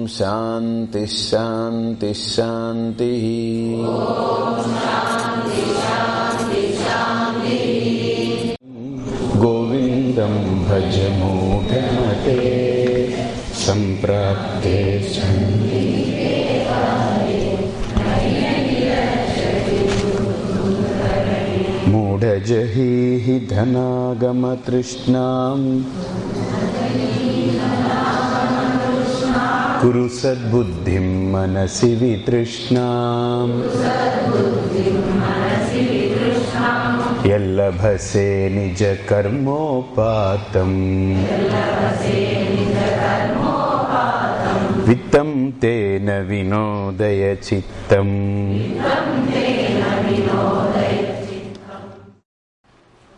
ॐ शान्तिः शान्तिः शान्तिः गोविन्दं भज मूढमते सम्प्राप्ते मूढजहीहि धनागमतृष्णाम्। कुरु सद्बुद्धिं मनसि वितृष्णाम् यल्लभसे निजकर्मोपातम् वित्तं तेन विनोदय चित्तम्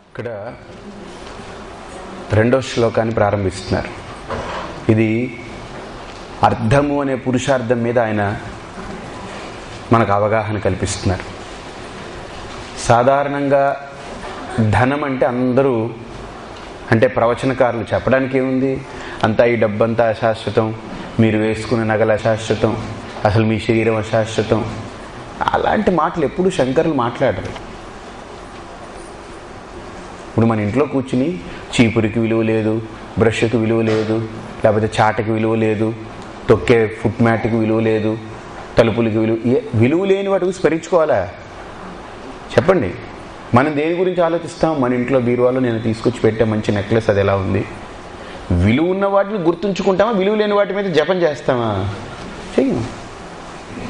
ఇక్కడ రెండో శ్లోకాన్ని ప్రారంభిస్తున్నారు ఇది అర్థము అనే పురుషార్థం మీద ఆయన మనకు అవగాహన కల్పిస్తున్నారు. సాధారణంగా ధనం అంటే అందరూ అంటే ప్రవచనకారులు చెప్పడానికి ఏముంది? అంతా ఈ డబ్బంతా అశాశ్వతం మీరు వేసుకున్న నగల అశాశ్వతం అసలు మీ శరీరం అశాశ్వతం. అలాంటి మాటలు ఎప్పుడు శంకర్లు మాట్లాడరు. ఇప్పుడు మన ఇంట్లో కూర్చుని చీపురికి విలువ లేదు బ్రష్కి విలువ లేదు లేకపోతే చాటకి విలువ లేదు తొక్కే ఫుట్ మ్యాట్కి విలువ లేదు తలుపులకి విలువ విలువ లేని వాటికి స్మరించుకోవాలా? చెప్పండి. మనం దేని గురించి ఆలోచిస్తాం? మన ఇంట్లో బీరువాలో నేను తీసుకొచ్చి పెట్టే మంచి నెక్లెస్ అది ఎలా ఉంది? విలువ ఉన్న వాటిని గుర్తుంచుకుంటామా? విలువ లేని వాటి మీద జపం చేస్తామా? చెయ్యం.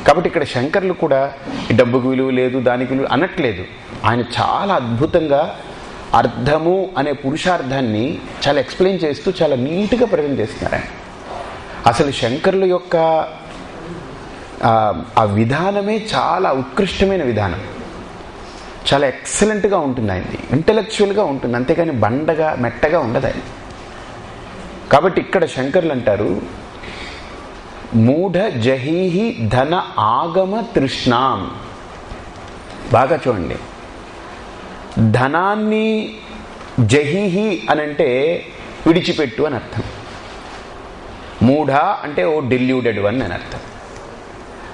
కాబట్టి ఇక్కడ శంకర్లు కూడా ఈ డబ్బుకు విలువ లేదు దానికి విలువ అనట్లేదు. ఆయన చాలా అద్భుతంగా అర్థము అనే పురుషార్థాన్ని చాలా ఎక్స్ప్లెయిన్ చేస్తూ చాలా నీట్గా ప్రజెంట్ చేస్తున్నారు ఆయన. అసలు శంకరుల యొక్క ఆ విధానమే చాలా ఉత్కృష్టమైన విధానం. చాలా ఎక్సలెంట్గా ఉంటుంది ఆయనది. ఇంటలెక్చువల్గా ఉంటుంది. అంతేకాని బండగా మెట్టగా ఉండదు ఆయన. కాబట్టి ఇక్కడ శంకర్లు అంటారు మూఢ జహీహి ధన ఆగమ తృష్ణాం. బాగా చూడండి. ధనాన్ని జహీహి అని అంటే విడిచిపెట్టు అని అర్థం. మూఢ అంటే ఓ డెల్యూడెడ్ వన్ అని అర్థం.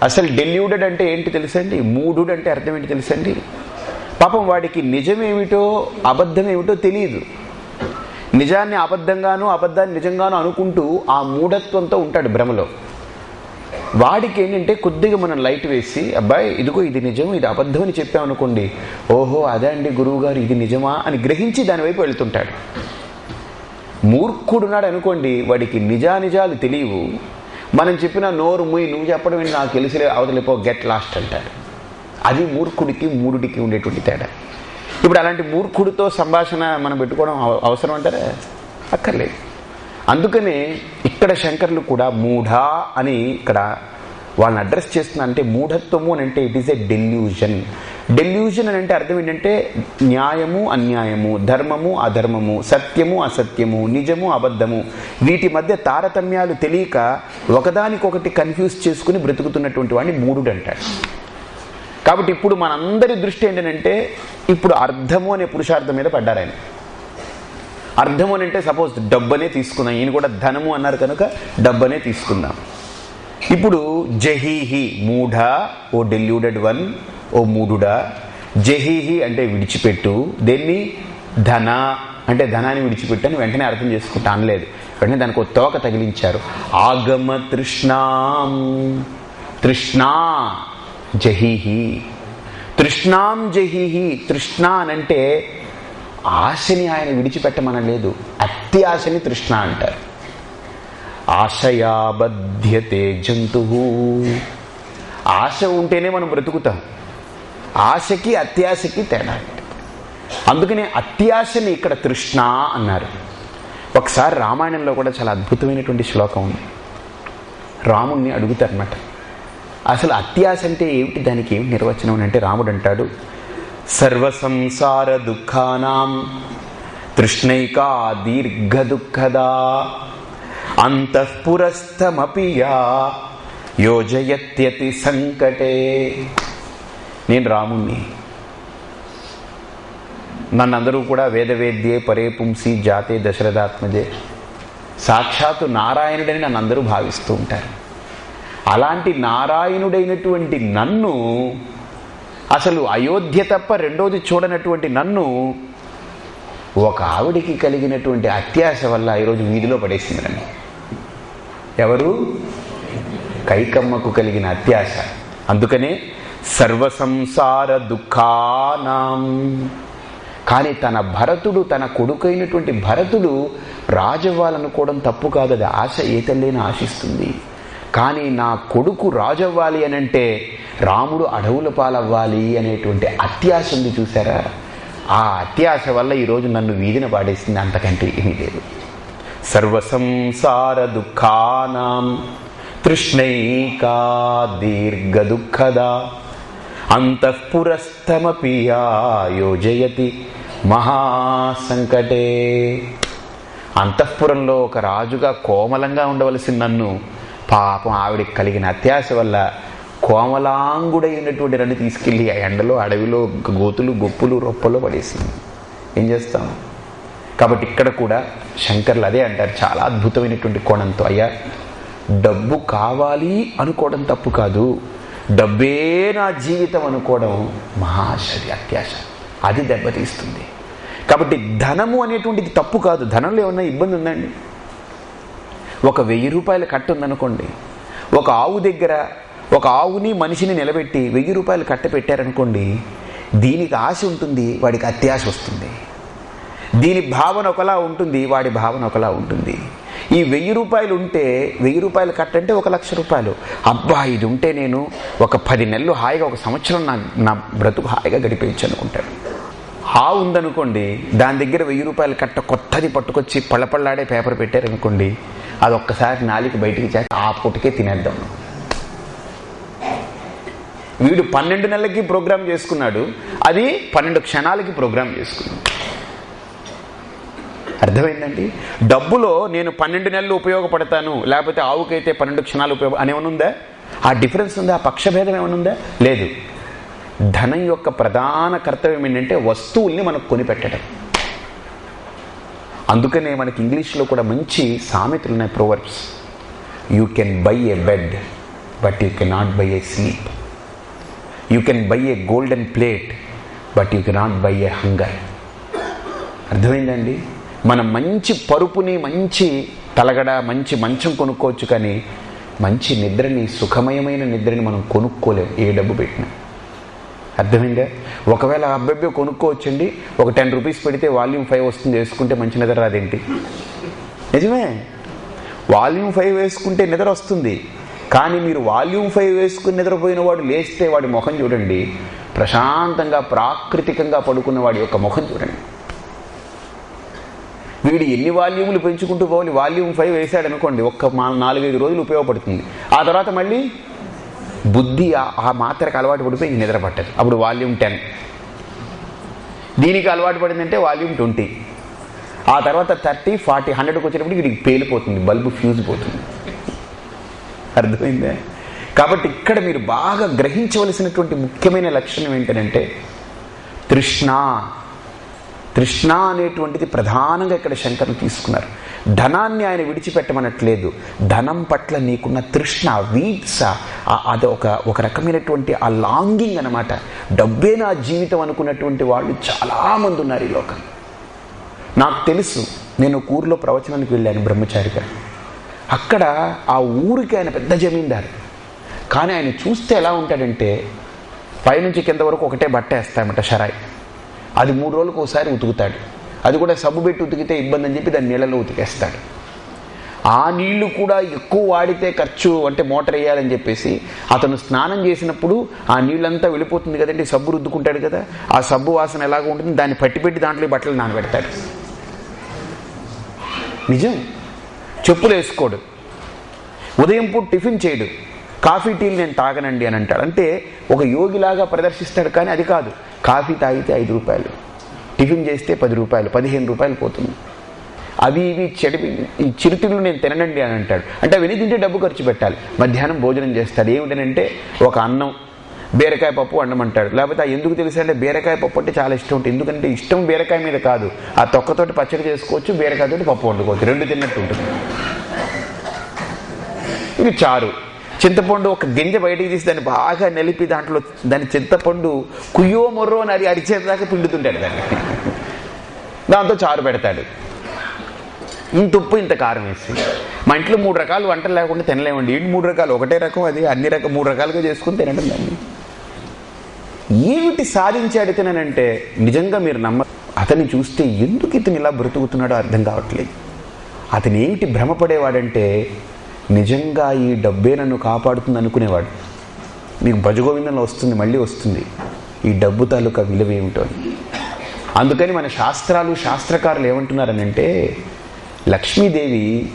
అసలు డెల్యూడెడ్ అంటే ఏంటి తెలుసండి? మూఢుడు అంటే అర్థం ఏంటి తెలుసండి? పాపం వాడికి నిజమేమిటో అబద్ధమేమిటో తెలియదు. నిజాన్ని అబద్ధంగాను అబద్ధాన్ని నిజంగాను అనుకుంటూ ఆ మూఢత్వంతో ఉంటాడు భ్రమలో. వాడికి ఏంటంటే కొద్దిగా మనం లైట్ వేసి అబ్బాయి ఇదిగో ఇది నిజం ఇది అబద్ధం అని చెప్పామనుకోండి ఓహో అదే అండి గురువుగారు ఇది నిజమా? అని గ్రహించి దానివైపు వెళుతుంటాడు వెళ్తుంటాడు. మూర్ఖుడున్నాడు అనుకోండి వాడికి నిజానిజాలు తెలియవు. మనం చెప్పిన నోరు ముయి నువ్వు చెప్పడం నాకు తెలిసిలే అవతలిపో గెట్ లాస్ట్ అంటాడు. అది మూర్ఖుడికి మూడుడికి ఉండేటువంటి తేడా. ఇప్పుడు అలాంటి మూర్ఖుడితో సంభాషణ మనం పెట్టుకోవడం అవసరం అంటారా? అక్కర్లేదు. అందుకనే ఇక్కడ శంకర్లు కూడా మూఢ అని ఇక్కడ వాళ్ళని అడ్రస్ చేస్తున్నా అంటే మూఢత్వము అని అంటే it is a delusion delusion అని అంటే అర్థం ఏంటంటే న్యాయము అన్యాయము ధర్మము అధర్మము సత్యము అసత్యము నిజము అబద్ధము. వీటి మధ్య తారతమ్యాలు తెలియక ఒకదానికొకటి కన్ఫ్యూజ్ చేసుకుని బ్రతుకుతున్నటువంటి వాడిని మూఢుడు అంటాడు. కాబట్టి ఇప్పుడు మనందరి దృష్టి ఏంటంటే ఇప్పుడు అర్థము అనే పురుషార్థం మీద పడ్డారు ఆయన. అర్థము అని అంటే సపోజ్ డబ్బనే తీసుకుందాం ఈయన కూడా ధనము అన్నారు కనుక డబ్బనే తీసుకుందాం. ఇప్పుడు జహీహి మూఢ ఓ డెల్యూడెడ్ వన్ ఓ మూఢుడా. జహీహి అంటే విడిచిపెట్టు. దేన్ని? ధన. అంటే ధనాన్ని విడిచిపెట్టని వెంటనే అర్థం చేసుకుంటా అనలేదు. వెంటనే దానికి ఒక తోక తగిలించారు. ఆగమ తృష్ణాం. తృష్ణా జహీహి. తృష్ణాం జహీహి. తృష్ణ అనంటే ఆశని ఆయన విడిచిపెట్టమనలేదు. అత్యాశని తృష్ణ అంటారు. ఆశయాబధ్యతే జంతు. ఆశ ఉంటేనే మనం బ్రతుకుతాం. ఆశకి అత్యాశకి తేడా అందుకనే అత్యాశని ఇక్కడ తృష్ణ అన్నారు. ఒకసారి రామాయణంలో కూడా చాలా అద్భుతమైనటువంటి శ్లోకం ఉంది. రాముణ్ణి అడుగుతారన్నమాట. అసలు అత్యాశ అంటే ఏమిటి? దానికి ఏమిటి నిర్వచనం అని అంటే రాముడు అంటాడు సర్వసంసార దుఃఖానాం తృష్ణైకా దీర్ఘ దుఃఖదా. అంతఃపురస్థమపి యా యోజయత్యతి సంకటే. నేను రాముణ్ణి. నన్నందరూ కూడా వేదవేద్యే పరేపుంసి జాతే దశరథాత్మజే. సాక్షాత్తు నారాయణుడని నన్ను అందరూ భావిస్తూ ఉంటారు. అలాంటి నారాయణుడైనటువంటి నన్ను అసలు అయోధ్య తప్ప రెండోది చూడనటువంటి నన్ను ఒక ఆవిడికి కలిగినటువంటి అత్యాశ వల్ల ఈరోజు వీధిలో పడేసింది నన్ను. ఎవరు? కైకమ్మకు కలిగిన అత్యాశ. అందుకనే సర్వసంసార దుఃఖానాం. కానీ తన భరతుడు తన కొడుకైనటువంటి భరతుడు రాజవ్వాలనుకోవడం తప్పు కాదు అది ఆశ ఏ తల్లైనా ఆశిస్తుంది. కానీ నా కొడుకు రాజవ్వాలి అని అంటే రాముడు అడవుల పాలవ్వాలి అనేటువంటి అత్యాశ ఉంది చూసారా? ఆ అత్యాశ వల్ల ఈరోజు నన్ను వీధిన పాడేసింది అంతకంటే ఏమీ లేదు. సర్వసంసార దుఃఖానాం తృష్ణైకా దీర్ఘ దుఃఖదా అంతఃపురస్థమపి యోజయతి మహాసంకటే అంతఃపురంలో ఒక రాజుగా కోమలంగా ఉండవలసిన నన్ను పాపం ఆవిడికి కలిగిన అత్యాశ వల్ల కోమలాంగుడైనటువంటి నన్ను తీసుకెళ్ళి ఆ ఎండలో అడవిలో గోతులు గొప్పులు రొప్పలో పడేసింది. ఏం చేస్తాము కాబట్టి ఇక్కడ కూడా శంకర్లు అదే అంటారు. చాలా అద్భుతమైనటువంటి కోణంతో అయ్యా డబ్బు కావాలి అనుకోవడం తప్పు కాదు. డబ్బే నా జీవితం అనుకోవడం మహాశరి అత్యాశ. అది దెబ్బతీస్తుంది. కాబట్టి ధనము అనేటువంటిది తప్పు కాదు. ధనంలో ఏమన్నా ఇబ్బంది ఉందండి ఒక వెయ్యి రూపాయల కట్ట ఉందనుకోండి. ఒక ఆవు దగ్గర ఒక ఆవుని మనిషిని నిలబెట్టి వెయ్యి రూపాయలు కట్ట పెట్టారనుకోండి దీనికి ఆశ ఉంటుంది వాడికి అత్యాశ వస్తుంది. దీని భావన ఒకలా ఉంటుంది వాడి భావన ఒకలా ఉంటుంది. ఈ వెయ్యి రూపాయలు ఉంటే వెయ్యి రూపాయలు కట్టంటే ఒక లక్ష రూపాయలు. అబ్బా ఇది ఉంటే నేను ఒక పది నెలలు హాయిగా ఒక సంవత్సరం నా నా బ్రతుకు హాయిగా గడిపేయచ్చు అనుకుంటాడు హా ఉందనుకోండి దాని దగ్గర వెయ్యి రూపాయలు కట్ట కొత్తది పట్టుకొచ్చి పళ్ళపళ్ళాడే పేపర్ పెట్టారనుకోండి అది ఒక్కసారి నాలికి బయటికి చేసి ఆ పూటకే తినేద్దాం. వీడు పన్నెండు నెలలకి ప్రోగ్రామ్ చేసుకున్నాడు అది పన్నెండు క్షణాలకి ప్రోగ్రామ్ చేసుకున్నాడు. అర్థమైందండి? డబ్బులో నేను పన్నెండు నెలలు ఉపయోగపడతాను లేకపోతే ఆవుకైతే పన్నెండు క్షణాలు ఉపయోగ అనేమన్నా ఉందా? ఆ డిఫరెన్స్ ఉందా? ఆ పక్షభేదం ఏమైనా ఉందా? లేదు. ధనం యొక్క ప్రధాన కర్తవ్యం ఏంటంటే వస్తువుల్ని మనకు కొనిపెట్టడం. అందుకనే మనకి ఇంగ్లీష్లో కూడా మంచి సామెతలు ఉన్నాయి proverbs you can buy a bed but you can not buy a sleep you can buy a golden plate but you can not buy a hunger అర్థమైందండి? మనం మంచి పరుపుని మంచి తలగడ మంచి మంచం కొనుక్కోవచ్చు కానీ మంచి నిద్రని సుఖమయమైన నిద్రని మనం కొనుక్కోలేము ఏ డబ్బు పెట్టినా. అర్థమైందా? ఒకవేళ అబ్బాయి కొనుక్కోవచ్చండి ఒక టెన్ రూపీస్ పెడితే వాల్యూమ్ ఫైవ్ వస్తుంది వేసుకుంటే మంచి నిద్ర రాదేంటి? నిజమే. వాల్యూమ్ ఫైవ్ వేసుకుంటే నిద్ర వస్తుంది. కానీ మీరు వాల్యూమ్ ఫైవ్ వేసుకుని నిద్రపోయిన వాడు లేస్తే వాడి ముఖం చూడండి ప్రశాంతంగా ప్రాకృతికంగా పడుకున్న వాడి యొక్క ముఖం చూడండి. వీడు ఎన్ని వాల్యూములు పెంచుకుంటూ పోవాలి? వాల్యూమ్ ఫైవ్ వేసాడు అనుకోండి ఒక్క నాలుగైదు రోజులు ఉపయోగపడుతుంది. ఆ తర్వాత మళ్ళీ బుద్ధి ఆ- ఆ మాత్రకు అలవాటు పడిపోయి నిద్ర పట్టదు. అప్పుడు వాల్యూమ్ టెన్. దీనికి అలవాటు పడిందంటే వాల్యూమ్ ట్వంటీ. ఆ తర్వాత థర్టీ ఫార్టీ హండ్రెడ్కి వచ్చేటప్పుడు వీడికి పేలిపోతుంది బల్బు ఫ్యూజ్ పోతుంది. అర్థమైందే? కాబట్టి ఇక్కడ మీరు బాగా గ్రహించవలసినటువంటి ముఖ్యమైన లక్షణం ఏంటంటే తృష్ణ. కృష్ణ అనేటువంటిది ప్రధానంగా ఇక్కడ శంకర్లు తీసుకున్నారు. ధనాన్ని ఆయన విడిచిపెట్టమనట్లేదు. ధనం పట్ల నీకున్న తృష్ణ వీప్స అది ఒక ఒక రకమైనటువంటి ఆ లాంగింగ్ అనమాట డబ్బే నా జీవితం అనుకున్నటువంటి వాళ్ళు చాలామంది ఉన్నారు ఈ లోకం. నాకు తెలుసు నేను ఊర్లో ఊరిలో ప్రవచనానికి వెళ్ళాను బ్రహ్మచారిగా అక్కడ ఆ ఊరికి ఆయన పెద్ద జమీందారు. కానీ ఆయన చూస్తే ఎలా ఉంటాడంటే పైనుంచి కింద వరకు ఒకటే బట్ట వేస్తామట షరాయి. అది మూడు రోజులకు ఒకసారి ఉతుకుతాడు. అది కూడా సబ్బు పెట్టి ఉతికితే ఇబ్బంది అని చెప్పి దాన్ని నీళ్ళలో ఉతికేస్తాడు. ఆ నీళ్ళు కూడా ఎక్కువ వాడితే ఖర్చు అంటే మోటార్ వేయాలని చెప్పేసి అతను స్నానం చేసినప్పుడు ఆ నీళ్ళంతా వెళ్ళిపోతుంది కదండి సబ్బు రుద్దుకుంటాడు కదా. ఆ సబ్బు వాసన ఎలాగ ఉంటుంది దాన్ని పట్టి పెట్టి దాంట్లో బట్టలు నానబెడతాడు. నిజం? చెప్పులు వేసుకోడు. ఉదయం పూట టిఫిన్ చేయడు. కాఫీ టీలు నేను తాగనండి అని అంటాడు. అంటే ఒక యోగిలాగా ప్రదర్శిస్తాడు కానీ అది కాదు. కాఫీ తాగితే ఐదు రూపాయలు టిఫిన్ చేస్తే పది రూపాయలు పదిహేను రూపాయలు పోతుంది. అవి ఇవి చెడు ఈ చిరుతిళ్ళు నేను తినండి అని అంటాడు. అంటే అవన్నీ తింటే డబ్బు ఖర్చు పెట్టాలి. మధ్యాహ్నం భోజనం చేస్తాడు. ఏమిటనంటే ఒక అన్నం బీరకాయ పప్పు వండమంటాడు. లేకపోతే ఆ ఎందుకు తెలుసా అంటే బీరకాయ పప్పు అంటే చాలా ఇష్టం ఉంటుంది. ఎందుకంటే ఇష్టం బీరకాయ మీద కాదు. ఆ తొక్కతోటి పచ్చడి చేసుకోవచ్చు బీరకాయతోటి పప్పు వండుకోవచ్చు. రెండు తిన్నట్టు ఉంటుంది. ఇది చారు. చింతపండు ఒక గింజ బయటికి తీసి దాన్ని బాగా నిలిపి దాంట్లో దాని చింతపండు కుయ్యో మొర్రో అని అది అరిచేదాకా పిండుతుంటాడు దాన్ని. దాంతో చారు పెడతాడు. ఇంత ఉప్పు ఇంత కారం వేసి. మా ఇంట్లో మూడు రకాలు వంటలు లేకుండా తినలేమండి. ఏంటి మూడు రకాలు? ఒకటే రకం అది అన్ని రకం మూడు రకాలుగా చేసుకుని తినడం దాన్ని. ఏమిటి సాధించాడు తిననంటే నిజంగా మీరు నమ్మ అతన్ని చూస్తే ఎందుకు ఇతను ఇలా బ్రతుకుతున్నాడో అర్థం కావట్లేదు. అతను ఏమిటి భ్రమపడేవాడంటే నిజంగా ఈ డబ్బే నన్ను కాపాడుతుంది అనుకునేవాడు మీకు భజగోవిందంలో వస్తుంది మళ్ళీ వస్తుంది. ఈ డబ్బు తాలూకా విలువ ఏమిటో అందుకని మన శాస్త్రాలు శాస్త్రకారులు ఏమంటున్నారనంటే లక్ష్మీదేవి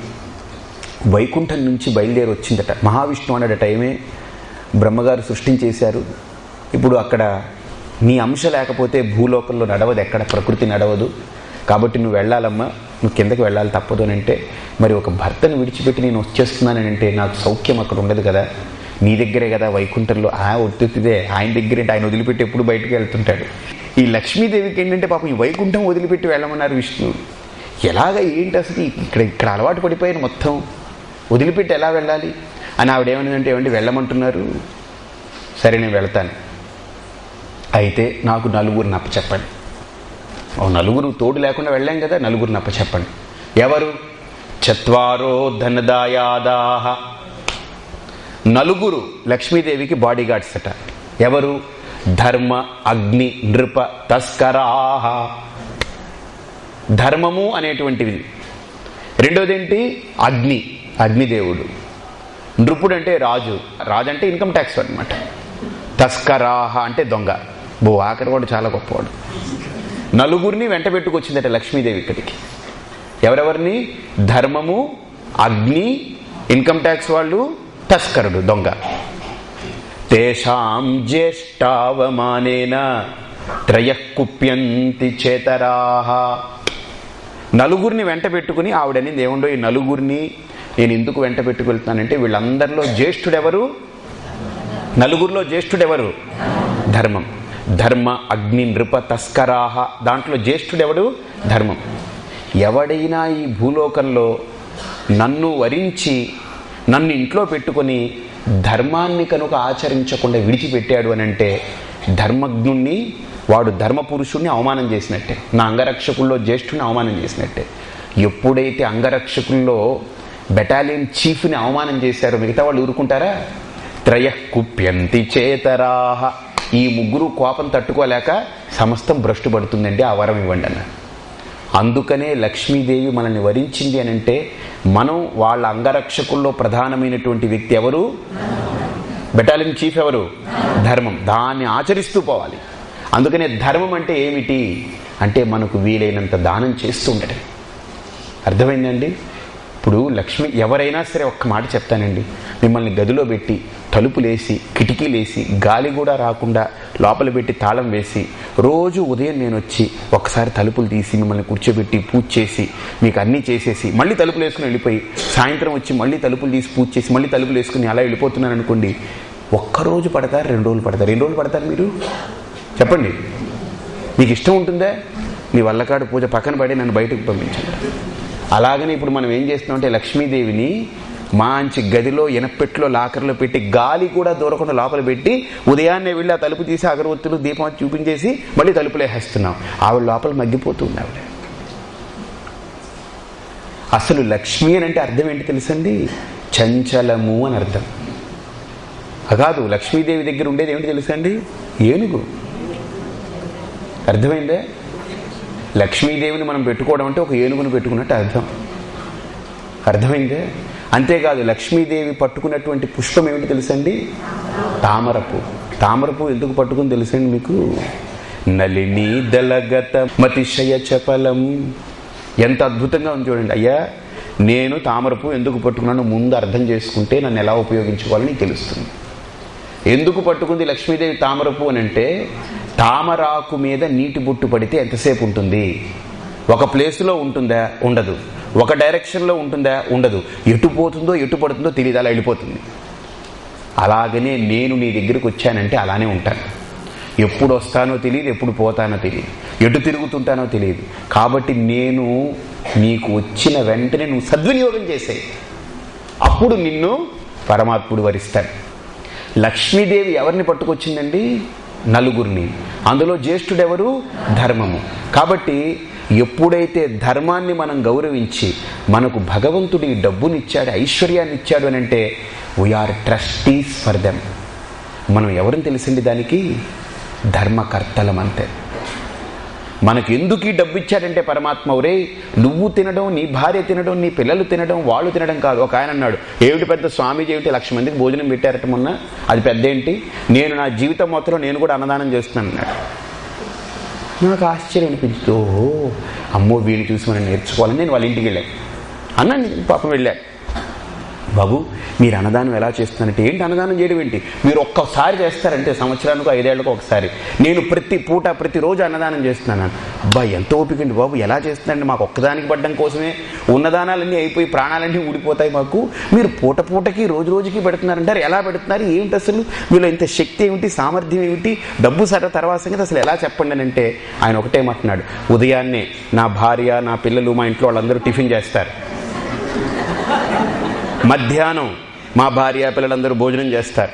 వైకుంఠం నుంచి బయలుదేరి వచ్చిందట. మహావిష్ణువు అనే టైమే బ్రహ్మగారు సృష్టించేశారు ఇప్పుడు అక్కడ నీ అంశ లేకపోతే భూలోకంలో నడవదు ఎక్కడ ప్రకృతి నడవదు. కాబట్టి నువ్వు వెళ్ళాలమ్మా నువ్వు కిందకి వెళ్ళాలి తప్పదు అని అంటే మరి ఒక భర్తను విడిచిపెట్టి నేను వచ్చేస్తున్నానంటే అంటే నాకు సౌఖ్యం అక్కడ ఉండదు కదా. నీ దగ్గరే కదా వైకుంఠంలో ఆ ఒత్తిదే ఆయన దగ్గరే ఆయన వదిలిపెట్టి ఎప్పుడు బయటకు వెళ్తుంటాడు. ఈ లక్ష్మీదేవికి ఏంటంటే పాపం ఈ వైకుంఠం వదిలిపెట్టి వెళ్ళమన్నారు విష్ణు. ఎలాగ ఏంటి అసలు ఇక్కడ ఇక్కడ అలవాటు పడిపోయాను మొత్తం? వదిలిపెట్టి ఎలా వెళ్ళాలి? అని ఆవిడ ఏమనిందంటే ఏమంటే వెళ్ళమంటున్నారు? సరే నేను వెళ్తాను. అయితే నాకు నలుగురు నప్ప చెప్పండి ఓ నలుగురు తోడు లేకుండా వెళ్ళాం కదా నలుగురు నప్ప చెప్పండి ఎవరు? చత్వారో ధనదాయాదాహ. నలుగురు లక్ష్మీదేవికి బాడీ గార్డ్స్ అట. ఎవరు? ధర్మ అగ్ని నృప తస్కరాహ. ధర్మము అనేటువంటిది. రెండోదేంటి? అగ్ని అగ్నిదేవుడు. నృపుడు అంటే రాజు. రాజు అంటే ఇన్కమ్ ట్యాక్స్ అనమాట తస్కరాహ అంటే దొంగ. బో ఆఖరి వాడు చాలా గొప్పవాడు. నలుగురిని వెంట పెట్టుకొచ్చిందట లక్ష్మీదేవి ఇక్కడికి. ఎవరెవరిని? ధర్మము అగ్ని ఇన్కమ్ ట్యాక్స్ వాళ్ళు తస్కరుడు దొంగ. తేషాం జ్యేష్ఠావమానేన త్రయకుప్యంతి చేతరాహ నలుగురిని వెంట పెట్టుకుని ఆవిడని దేవుండో ఈ నలుగురిని నేను ఎందుకు వెంట పెట్టుకు వీళ్ళందరిలో జ్యేష్ఠుడెవరు? నలుగురిలో జ్యేష్ఠుడెవరు? ధర్మం. ధర్మ అగ్ని నృప తస్కరాహ. దాంట్లో జ్యేష్ఠుడెవడు? ధర్మం. ఎవడైనా ఈ భూలోకంలో నన్ను వరించి నన్ను ఇంట్లో పెట్టుకొని ధర్మాన్ని కనుక ఆచరించకుండా విడిచిపెట్టాడు అని అంటే ధర్మజ్ఞుణ్ణి వాడు ధర్మపురుషుణ్ణి అవమానం చేసినట్టే. నా అంగరక్షకుల్లో జ్యేష్ఠుని అవమానం చేసినట్టే. ఎప్పుడైతే అంగరక్షకుల్లో బెటాలియన్ చీఫ్ని అవమానం చేశారో మిగతా వాళ్ళు ఊరుకుంటారా? త్రయ కుప్యంతి చేతరాహ ఈ ముగ్గురు కోపం తట్టుకోలేక సమస్తం భ్రష్టు పడుతుందండి ఆ వరం ఇవ్వండి అన్న అందుకనే లక్ష్మీదేవి మనల్ని వరించింది అని అంటే మనం వాళ్ళ అంగరక్షకుల్లో ప్రధానమైనటువంటి వ్యక్తి ఎవరు? బెటాలియన్ చీఫ్ ఎవరు? ధర్మం. దాన్ని ఆచరిస్తూ పోవాలి. అందుకనే ధర్మం అంటే ఏమిటి? అంటే మనకు వీలైనంత దానం చేస్తూ ఉండటం అర్థమైందండి? ఇప్పుడు లక్ష్మి ఎవరైనా సరే ఒక్క మాట చెప్తానండి. మిమ్మల్ని గదిలో పెట్టి తలుపులేసి కిటికీలేసి గాలి కూడా రాకుండా లోపల పెట్టి తాళం వేసి రోజు ఉదయం నేను వచ్చి ఒకసారి తలుపులు తీసి మిమ్మల్ని కూర్చోబెట్టి పూజ చేసి మీకు అన్నీ చేసేసి మళ్ళీ తలుపులు వేసుకుని వెళ్ళిపోయి సాయంత్రం వచ్చి మళ్ళీ తలుపులు తీసి పూజ చేసి మళ్ళీ తలుపులు వేసుకుని అలా వెళ్ళిపోతున్నాను అనుకోండి ఒక్కరోజు పడతారు రెండు రోజులు పడతారు. ఎన్ని రోజులు పడతారు మీరు? చెప్పండి. మీకు ఇష్టం ఉంటుందా? మీ వల్లకాడు పూజ పక్కన పడి నన్ను బయటకు పంపించండి. అలాగనే ఇప్పుడు మనం ఏం చేస్తున్నామంటే లక్ష్మీదేవిని మంచి గదిలో ఎనపెట్లో లాకర్లో పెట్టి గాలి కూడా దూరకుండా లోపల పెట్టి ఉదయాన్నే వెళ్ళి ఆ తలుపు తీసి అగరవత్తులు దీపం చూపించేసి మళ్ళీ తలుపులే వేస్తున్నాం. ఆవిడ లోపల మగ్గిపోతుంది ఆవిడ. అసలు లక్ష్మి అని అంటే అర్థం ఏంటి తెలుసండి? చంచలము అని అర్థం. కాదు లక్ష్మీదేవి దగ్గర ఉండేది ఏమిటి తెలుసండి? ఏనుగు. అర్థమైందే? లక్ష్మీదేవిని మనం పెట్టుకోవడం అంటే ఒక ఏనుగును పెట్టుకున్నట్టు అర్థం. అర్థమైందే? అంతేకాదు లక్ష్మీదేవి పట్టుకున్నటువంటి పుష్పం ఏమిటి తెలుసండి? తామరపు తామరపు ఎందుకు పట్టుకుని తెలుసండి మీకు? నలిని దళగత మతిశయ చపలం. ఎంత అద్భుతంగా ఉంది చూడండి. అయ్యా నేను తామరపు ఎందుకు పట్టుకున్నానో ముందు అర్థం చేసుకుంటే నన్ను ఎలా ఉపయోగించుకోవాలని తెలుస్తుంది. ఎందుకు పట్టుకుంది లక్ష్మీదేవి తామరపు అని అంటే తామరాకు మీద నీటి బొట్టు పడితే ఎంతసేపు ఉంటుంది? ఒక ప్లేస్లో ఉంటుందా? ఉండదు. ఒక డైరెక్షన్లో ఉంటుందా? ఉండదు. ఎటు పోతుందో ఎటు పడుతుందో తెలియదు. అలా వెళ్ళిపోతుంది. అలాగనే నేను నీ దగ్గరికి వచ్చానంటే అలానే ఉంటాను. ఎప్పుడు వస్తానో తెలియదు ఎప్పుడు పోతానో తెలియదు. ఎటు తిరుగుతుంటానో తెలియదు. కాబట్టి నేను నీకు వచ్చిన వెంటనే నువ్వు సద్వినియోగం చేసే అప్పుడు నిన్ను పరమాత్ముడు వరిస్తాడు. లక్ష్మీదేవి ఎవరిని పట్టుకొచ్చిందండి? నలుగురిని. అందులో జ్యేష్ఠుడెవరు? ధర్మము. కాబట్టి ఎప్పుడైతే ధర్మాన్ని మనం గౌరవించి మనకు భగవంతుడి డబ్బునిచ్చాడు ఐశ్వర్యాన్ని ఇచ్చాడు అని అంటే వీఆర్ ట్రస్టీస్ ఫర్ దెమ్ మనం ఎవరిని తెలిసింది దానికి? ధర్మకర్తలం అంతే మనకు ఎందుకు ఈ డబ్బు ఇచ్చాడంటే పరమాత్మ ఒరే నువ్వు తినడం నీ భార్య తినడం నీ పిల్లలు తినడం వాళ్ళు తినడం కాదు. ఒక ఆయన అన్నాడు ఏమిటి పెద్ద స్వామీజీ ఏమిటి లక్ష మందికి భోజనం పెట్టారట మొన్న? అది పెద్ద ఏంటి నేను నా జీవితం మొత్తంలో నేను కూడా అన్నదానం చేస్తున్నాను అన్నాడు. నాకు ఆశ్చర్యం అనిపించింది ఓహో అమ్మో వీడిని చూసి మనం నేర్చుకోవాలని నేను వాళ్ళ ఇంటికి వెళ్ళాను. అన్నాను పాపం వెళ్ళాను బాబు మీరు అన్నదానం ఎలా చేస్తున్నారంటే ఏంటి అన్నదానం చేయడం ఏంటి? మీరు ఒక్కసారి చేస్తారంటే సంవత్సరానికి ఐదేళ్ళకు ఒకసారి. నేను ప్రతి పూట ప్రతిరోజు అన్నదానం చేస్తున్నాను. అబ్బా ఎంత ఓపిక అండి బాబు ఎలా చేస్తున్నారండి? మాకు ఒక్కదానికి పడ్డం కోసమే. ఉన్నదానాలన్నీ అయిపోయి ప్రాణాలన్నీ ఊడిపోతాయి మాకు. మీరు పూట పూటకి రోజు రోజుకి పెడుతున్నారంటారు. ఎలా పెడుతున్నారు? ఏమిటి అసలు? వీళ్ళు ఇంత శక్తి ఏమిటి? సామర్థ్యం ఏమిటి? డబ్బు సర తర్వాత సంగతి అసలు ఎలా చెప్పండి అంటే ఆయన ఒకటేమంటున్నాడు ఉదయాన్నే నా భార్య నా పిల్లలు మా ఇంట్లో వాళ్ళందరూ టిఫిన్ చేస్తారు. మధ్యాహ్నం మా భార్య పిల్లలందరూ భోజనం చేస్తారు.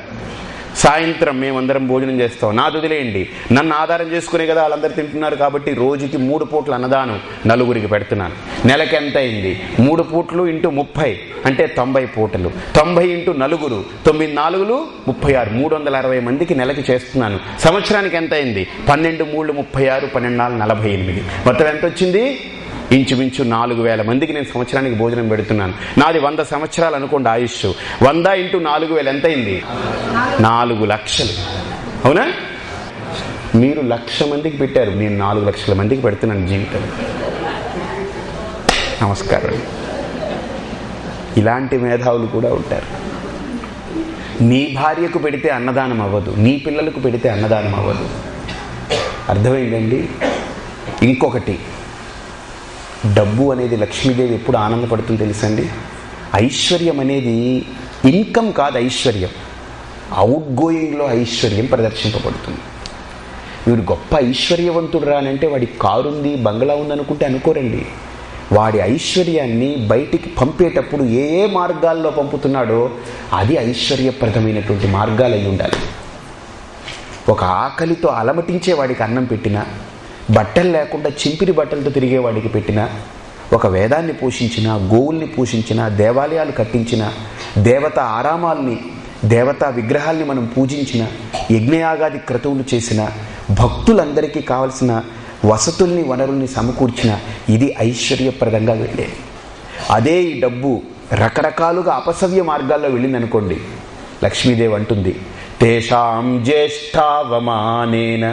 సాయంత్రం మేమందరం భోజనం చేస్తాం. నా వదిలేయండి. నన్ను ఆధారం చేసుకునే కదా వాళ్ళందరూ తింటున్నారు కాబట్టి రోజుకి మూడు పూట్ల అన్నదానం నలుగురికి పెడుతున్నాను. నెలకి ఎంత అయింది? మూడు పూట్లు ఇంటూ ముప్పై అంటే తొంభై పూటలు. తొంభై ఇంటూ నలుగురు తొమ్మిది నాలుగులు ముప్పై ఆరు. మూడు వందల అరవై మందికి నెలకి చేస్తున్నాను. సంవత్సరానికి ఎంత అయింది? పన్నెండు మూడు ముప్పై ఆరు పన్నెండు నాలుగు నలభై ఎనిమిది. మొత్తం ఎంత వచ్చింది? ఇంచుమించు నాలుగు వేల మందికి నేను సంవత్సరానికి భోజనం పెడుతున్నాను. నాది వంద సంవత్సరాలు అనుకోండి ఆయుష్. వంద ఇంటూ నాలుగు వేలు ఎంత అయింది నాలుగు లక్షలు. అవునా? మీరు లక్ష మందికి పెట్టారు. నేను నాలుగు లక్షల మందికి పెడుతున్నాను జీవితం. నమస్కారం. ఇలాంటి మేధావులు కూడా ఉంటారు. నీ భార్యకు పెడితే అన్నదానం అవ్వదు. నీ పిల్లలకు పెడితే అన్నదానం అవ్వదు. అర్థమైందండి? ఇంకొకటి. డబ్బు అనేది లక్ష్మీదేవి ఎప్పుడు ఆనందపడుతుంది తెలుసండి? ఐశ్వర్యం అనేది ఇన్కమ్ కాదు ఐశ్వర్యం. అవుట్ గోయింగ్లో ఐశ్వర్యం ప్రదర్శింపబడుతుంది. వీడు గొప్ప ఐశ్వర్యవంతుడు రానంటే వాడి కారుంది బంగ్లా ఉంది అనుకుంటే అనుకోరండి. వాడి ఐశ్వర్యాన్ని బయటికి పంపేటప్పుడు ఏ ఏ మార్గాల్లో పంపుతున్నాడో అది ఐశ్వర్యప్రదమైనటువంటి మార్గాలు అయి ఉండాలి ఒక ఆకలితో అలమటించే వాడికి అన్నం పెట్టినా బట్టలు లేకుండా చింపిరి బట్టలతో తిరిగేవాడికి పెట్టిన ఒక వేదాన్ని పోషించిన గోవుల్ని పోషించిన దేవాలయాలు కట్టించిన దేవత ఆరామాల్ని దేవతా విగ్రహాల్ని మనం పూజించిన యజ్ఞయాగాది క్రతువులు చేసిన భక్తులందరికీ కావలసిన వసతుల్ని వనరుల్ని సమకూర్చిన ఇది ఐశ్వర్యప్రదంగా వెళ్ళేది. అదే ఈ డబ్బు రకరకాలుగా అపసవ్య మార్గాల్లో వెళ్ళిందనుకోండి లక్ష్మీదేవి అంటుంది తేషాం జ్యేష్ఠావమానేన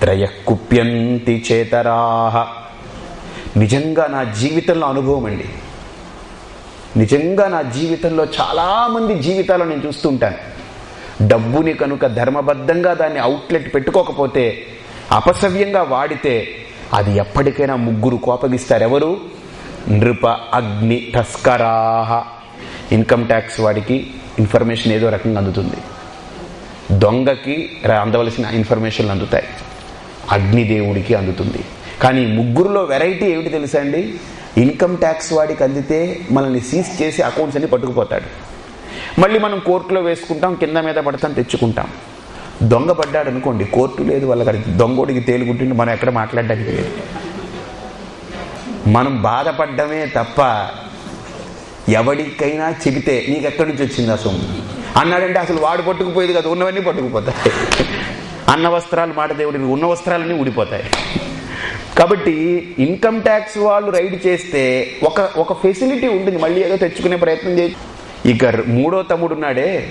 త్రయ కుప్యంతి చేతరాహ నిజంగా నా జీవితంలో అనుభవం అండి. నిజంగా నా జీవితంలో చాలామంది జీవితాలు నేను చూస్తుంటాను డబ్బుని కనుక ధర్మబద్ధంగా దాన్ని అవుట్లెట్ పెట్టుకోకపోతే అపసవ్యంగా వాడితే అది ఎప్పటికైనా ముగ్గురు కోపగిస్తారు. ఎవరు? నృప అగ్ని తస్కరాహ ఇన్కమ్ ట్యాక్స్ వాడికి ఇన్ఫర్మేషన్ ఏదో రకంగా అందుతుంది. దొంగకి అందవలసిన ఇన్ఫర్మేషన్లు అందుతాయి. అగ్నిదేవుడికి అందుతుంది. కానీ ముగ్గురులో వెరైటీ ఏమిటి తెలుసా అండి? ఇన్కమ్ ట్యాక్స్ వాడికి అందితే మనల్ని సీజ్ చేసి అకౌంట్స్ అన్ని పట్టుకుపోతాడు. మళ్ళీ మనం కోర్టులో వేసుకుంటాం కింద మీద పడతాం తెచ్చుకుంటాం. దొంగ పడ్డాడు అనుకోండి కోర్టు లేదు వాళ్ళకి దొంగోడికి తేలుకుంటుంటే మనం ఎక్కడ మాట్లాడడానికి లేదు. మనం బాధపడ్డమే తప్ప ఎవడికైనా చెబితే నీకు ఎక్కడి నుంచి వచ్చింది ఆ సొమ్ము? అన్నాడంటే అసలు వాడు పట్టుకుపోయేది కదా ఉన్నవన్నీ పట్టుకుపోతాయి. అన్న వస్త్రాలు మాట దేవుడికి ఉన్న వస్త్రాలన్నీ ఊడిపోతాయి. కాబట్టి ఇన్కమ్ ట్యాక్స్ వాళ్ళు రైడ్ చేస్తే ఒక ఒక ఫెసిలిటీ ఉంటుంది మళ్ళీ ఏదో తెచ్చుకునే ప్రయత్నం చేసి ఇక మూడో తమ్ముడు ఉన్నాడే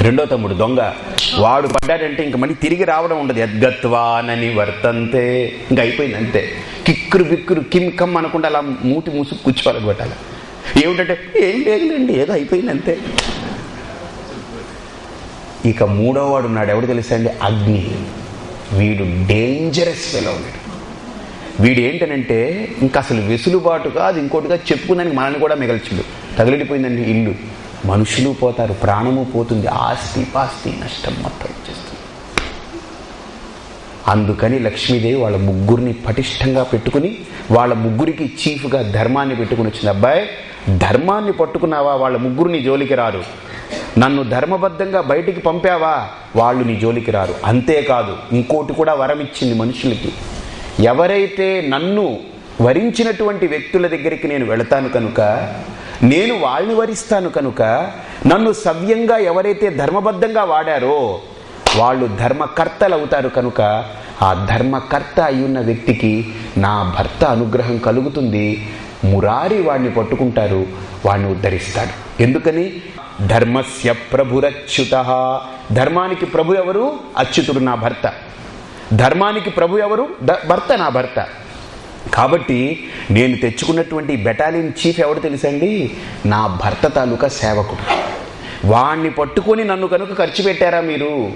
రెండో తమ్ముడు దొంగ. వాడు పడ్డాడంటే ఇంక మళ్ళీ తిరిగి రావడం ఉండదు. యద్గత్వానని వర్తంతే. ఇంకా అయిపోయింది అంతే. కిక్కురు బిక్కురు కిమ్ కమ్ అనుకుంటే అలా మూటి మూసుకు కూర్చోవాలి కొట్టాలి ఏమిటంటే ఏం లేదులేండి ఏదో అయిపోయింది అంతే. ఇక మూడో వాడు ఉన్నాడు. ఎవడు తెలుసా అండి అగ్ని. వీడు డేంజరస్ ఫెలో వీడు. వీడు ఏంటనంటే ఇంకా అసలు వెసులుబాటు కాదు ఇంకోటిగా చెప్పుకుందానికి మనల్ని కూడా మిగల్చుడు. తగిలిపోయిందండి ఇల్లు. మనుషులు పోతారు ప్రాణము పోతుంది. ఆస్తి పాస్తి నష్టం మొత్తం వచ్చేస్తుంది. అందుకని లక్ష్మీదేవి వాళ్ళ ముగ్గురిని పటిష్టంగా పెట్టుకుని వాళ్ళ ముగ్గురికి చీఫ్గా ధర్మాన్ని పెట్టుకుని వచ్చిన అబ్బాయి ధర్మాన్ని పట్టుకున్నావా? వాళ్ళ ముగ్గురు నీ జోలికి రారు. నన్ను ధర్మబద్ధంగా బయటికి పంపావా? వాళ్ళు నీ జోలికి రారు. అంతేకాదు ఇంకోటి కూడా వరం ఇచ్చింది మనుషులకి. ఎవరైతే నన్ను వరించినటువంటి వ్యక్తుల దగ్గరికి నేను వెళతాను కనుక నేను వాళ్ళని వరిస్తాను కనుక నన్ను సవ్యంగా ఎవరైతే ధర్మబద్ధంగా వాడారో వాళ్ళు ధర్మకర్తలు అవుతారు కనుక ఆ ధర్మకర్త అయ్యున్న వ్యక్తికి నా భర్త అనుగ్రహం కలుగుతుంది. మురారి వాడిని పట్టుకుంటారు వాడిని ఉద్ధరిస్తాడు ఎందుకని? ధర్మస్య ప్రభురచ్యుత. ధర్మానికి ప్రభు ఎవరు? అచ్యుతుడు నా భర్త. ధర్మానికి ప్రభు ఎవరు? భర్త నా భర్త. కాబట్టి నేను తెచ్చుకున్నటువంటి బెటాలియన్ చీఫ్ ఎవరు తెలుసండి? నా భర్త తాలూకా సేవకుడు. వాణ్ణి పట్టుకొని నన్ను కనుక ఖర్చు పెట్టారా మీరు?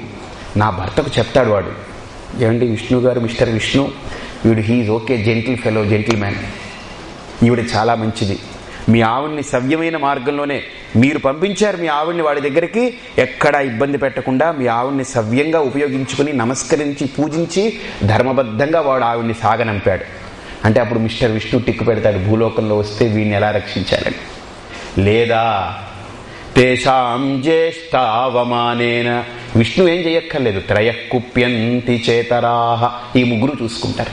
నా భర్తకు చెప్తాడు వాడు ఏమండి విష్ణు గారు మిస్టర్ విష్ణు వీడు he's okay gentle fellow gentleman. ఈవిడ చాలా మంచిది. మీ ఆవిడ్ని సవ్యమైన మార్గంలోనే మీరు పంపించారు మీ ఆవిడ్ని వాడి దగ్గరికి. ఎక్కడా ఇబ్బంది పెట్టకుండా మీ ఆవిడ్ని సవ్యంగా ఉపయోగించుకుని నమస్కరించి పూజించి ధర్మబద్ధంగా వాడు ఆవిడ్ని సాగనంపాడు. అంటే అప్పుడు మిస్టర్ విష్ణు టిక్కు పెడతాడు భూలోకంలో వస్తే వీడిని ఎలా రక్షించాలని. లేదా తేషాం జ్యేష్ఠావమానేన విష్ణు ఏం చేయక్కర్లేదు త్రయకుప్యంతి చేతరాహ ఈ ముగ్గురు చూసుకుంటారు.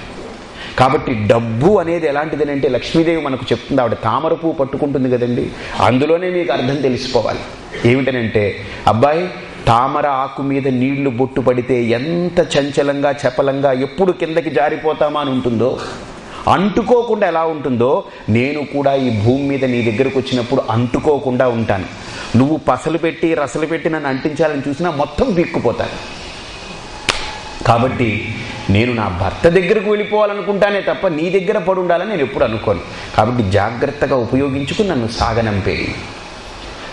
కాబట్టి డబ్బు అనేది ఎలాంటిది అంటే లక్ష్మీదేవి మనకు చెప్తుంది. ఆవిడ తామర పువ్వు పట్టుకుంటుంది కదండి. అందులోనే మీకు అర్థం తెలిసిపోవాలి. ఏమిటనంటే అబ్బాయి తామర ఆకు మీద నీళ్ళు బొట్టు పడితే ఎంత చంచలంగా చపలంగా ఎప్పుడు కిందకి జారిపోతామా అని ఉంటుందో అంటుకోకుండా ఎలా ఉంటుందో నేను కూడా ఈ భూమి మీద నీ దగ్గరకు వచ్చినప్పుడు అంటుకోకుండా ఉంటాను. నువ్వు పసలు పెట్టి రసలు పెట్టి నన్ను అంటించాలని చూసినా మొత్తం బిక్కుపోతాను కాబట్టి నేను నా భర్త దగ్గరకు వెళ్ళిపోవాలనుకుంటానే తప్ప నీ దగ్గర పడి ఉండాలని నేను ఎప్పుడు అనుకోను. కాబట్టి జాగ్రత్తగా ఉపయోగించుకుని నన్ను సాగనంపేయి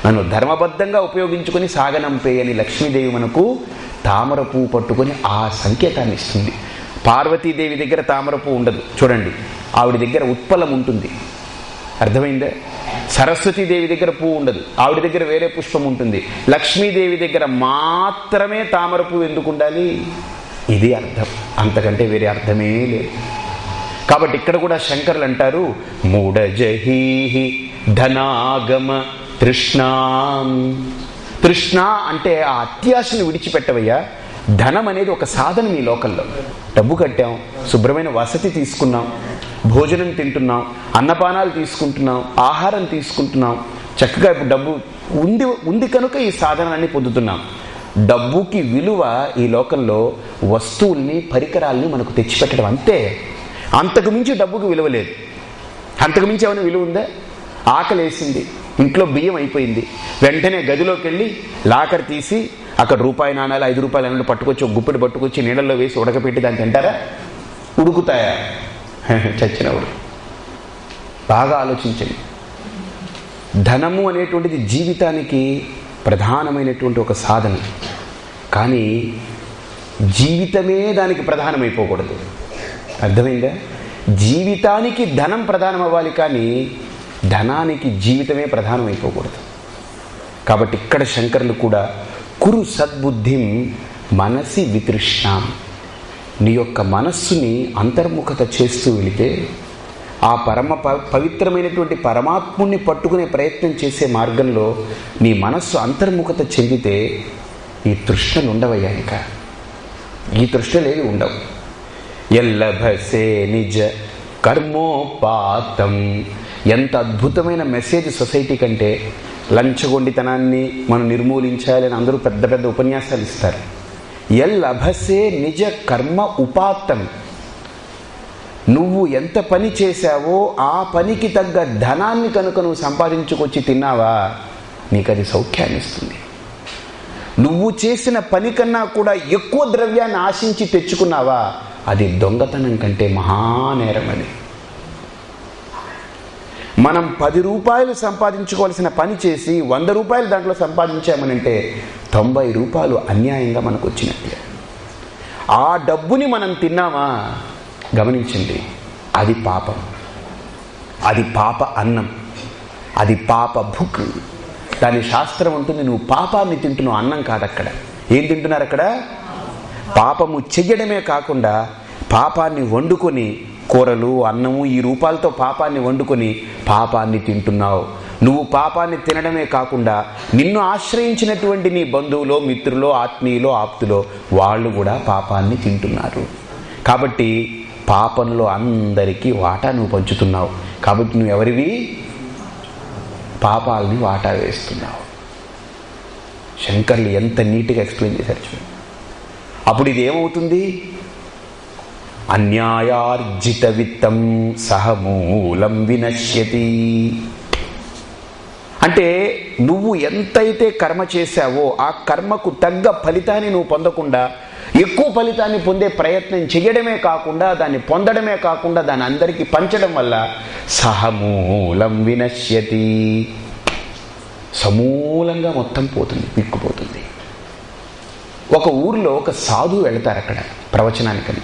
నన్ను ధర్మబద్ధంగా ఉపయోగించుకొని సాగనంపేయని లక్ష్మీదేవి మనకు తామర పువ్వు పట్టుకొని ఆ సంకేతాన్ని ఇస్తుంది. పార్వతీదేవి దగ్గర తామరపు ఉండదు. చూడండి ఆవిడ దగ్గర ఉత్పలం ఉంటుంది. అర్థమైందా? సరస్వతీదేవి దగ్గర పువ్వు ఉండదు. ఆవిడ దగ్గర వేరే పుష్పం ఉంటుంది. లక్ష్మీదేవి దగ్గర మాత్రమే తామర పువ్వు ఎందుకు ఉండాలి? ఇది అర్థం. అంతకంటే వేరే అర్థమే లేదు. కాబట్టి ఇక్కడ కూడా శంకర్లు అంటారు మూఢజహీహి ధనాగమ తృష్ణాం. తృష్ణ అంటే ఆ అత్యాశను విడిచిపెట్టవయ్యా. ధనం అనేది ఒక సాధనం ఈ లోకల్లో డబ్బు కట్టాం శుభ్రమైన వసతి తీసుకున్నాం భోజనం తింటున్నాం అన్నపానాలు తీసుకుంటున్నాం ఆహారం తీసుకుంటున్నాం చక్కగా ఇప్పుడు డబ్బు ఉంది ఉంది కనుక ఈ సాధనాన్ని పొందుతున్నాం. డబ్బుకి విలువ ఈ లోకంలో వస్తువుల్ని పరికరాల్ని మనకు తెచ్చిపెట్టడం అంతే. అంతకు మించి డబ్బుకి విలువ లేదు. అంతకు మించి ఏమైనా విలువ ఉందా? ఆకలేసింది ఇంట్లో బియ్యం అయిపోయింది. వెంటనే గదిలోకి వెళ్ళి లాకర్ తీసి అక్కడ రూపాయి నాణాలు ఐదు రూపాయలు అన్నట్టు పట్టుకొచ్చి ఒక గుప్పెడు పట్టుకొచ్చి నీళ్ళల్లో వేసి ఉడకపెట్టి దాన్ని తింటారా? ఉడుకుతాయా? చచ్చినప్పుడు. బాగా ఆలోచించండి. ధనము అనేటువంటిది జీవితానికి ప్రధానమైనటువంటి ఒక సాధన. కానీ జీవితమే దానికి ప్రధానమైపోకూడదు. అర్థమైందా? జీవితానికి ధనం ప్రధానం అవ్వాలి కానీ ధనానికి జీవితమే ప్రధానమైపోకూడదు. కాబట్టి ఇక్కడ శంకర్లు కూడా కురు సద్బుద్ధిం మనసి వితృష్ణాం. నీ యొక్క మనస్సుని అంతర్ముఖత చేస్తూ వెళితే ఆ పరమ ప- పవిత్రమైనటువంటి పరమాత్ముణ్ణి పట్టుకునే ప్రయత్నం చేసే మార్గంలో నీ మనస్సు అంతర్ముఖత చెందితే ఈ తృష్ణలు ఉండవయ్యా ఇంకా. ఈ తృష్ణలేవి ఉండవు. ఎల్లభసే నిజ కర్మోపాతం. ఎంత అద్భుతమైన మెసేజ్ సొసైటీ కంటే లంచగొండితనాన్ని మనం నిర్మూలించాలని అందరూ పెద్ద పెద్ద ఉపన్యాసాలు ఇస్తారు. ఎల్లభసే నిజ కర్మ ఉపాత్తం. నువ్వు ఎంత పని చేశావో ఆ పనికి తగ్గ ధనాన్ని కనుక నువ్వు సంపాదించుకొచ్చి తిన్నావా నీకు అది సౌఖ్యాన్ని ఇస్తుంది. నువ్వు చేసిన పని కన్నా కూడా ఎక్కువ ద్రవ్యాన్ని ఆశించి తెచ్చుకున్నావా అది దొంగతనం కంటే మహానేరం అది మనం పది రూపాయలు సంపాదించుకోవాల్సిన పని చేసి వంద రూపాయలు దాంట్లో సంపాదించామనంటే తొంభై రూపాయలు అన్యాయంగా మనకు వచ్చినట్లే ఆ డబ్బుని మనం తిన్నామా? గమనించండి అది పాపం. అది పాప అన్నం. అది పాప భుక్ దాని శాస్త్రం ఉంటుంది నువ్వు పాపాన్ని తింటున్నావు అన్నం కాదు అక్కడ ఏం తింటున్నారు అక్కడ పాపము చెయ్యడమే కాకుండా పాపాన్ని వండుకొని కూరలు అన్నము ఈ రూపాలతో పాపాన్ని వండుకొని పాపాన్ని తింటున్నావు. నువ్వు పాపాన్ని తినడమే కాకుండా నిన్ను ఆశ్రయించినటువంటి నీ బంధువులో మిత్రులో ఆత్మీయులో ఆప్తులో వాళ్ళు కూడా పాపాన్ని తింటున్నారు. కాబట్టి పాపంలో అందరికీ వాటా నువ్వు పంచుతున్నావు. కాబట్టి నువ్వు ఎవరివి? పాపాలని వాటా వేస్తున్నావు. శంకర్లు ఎంత నీట్గా ఎక్స్ప్లెయిన్ చేశారు చూడండి అప్పుడు ఇది ఏమవుతుంది అన్యాయార్జిత విత్తం సహమూలం వినశ్యతి. అంటే నువ్వు ఎంతైతే కర్మ చేశావో ఆ కర్మకు తగ్గ ఫలితాన్ని నువ్వు పొందకుండా ఎక్కువ ఫలితాన్ని పొందే ప్రయత్నం చేయడమే కాకుండా దాన్ని పొందడమే కాకుండా దాన్ని అందరికీ పంచడం వల్ల సహమూలం వినశ్యతి. సమూలంగా మొత్తం పోతుంది పిక్కుపోతుంది. ఒక ఊర్లో ఒక సాధువు వెళతారు అక్కడ ప్రవచనానికని.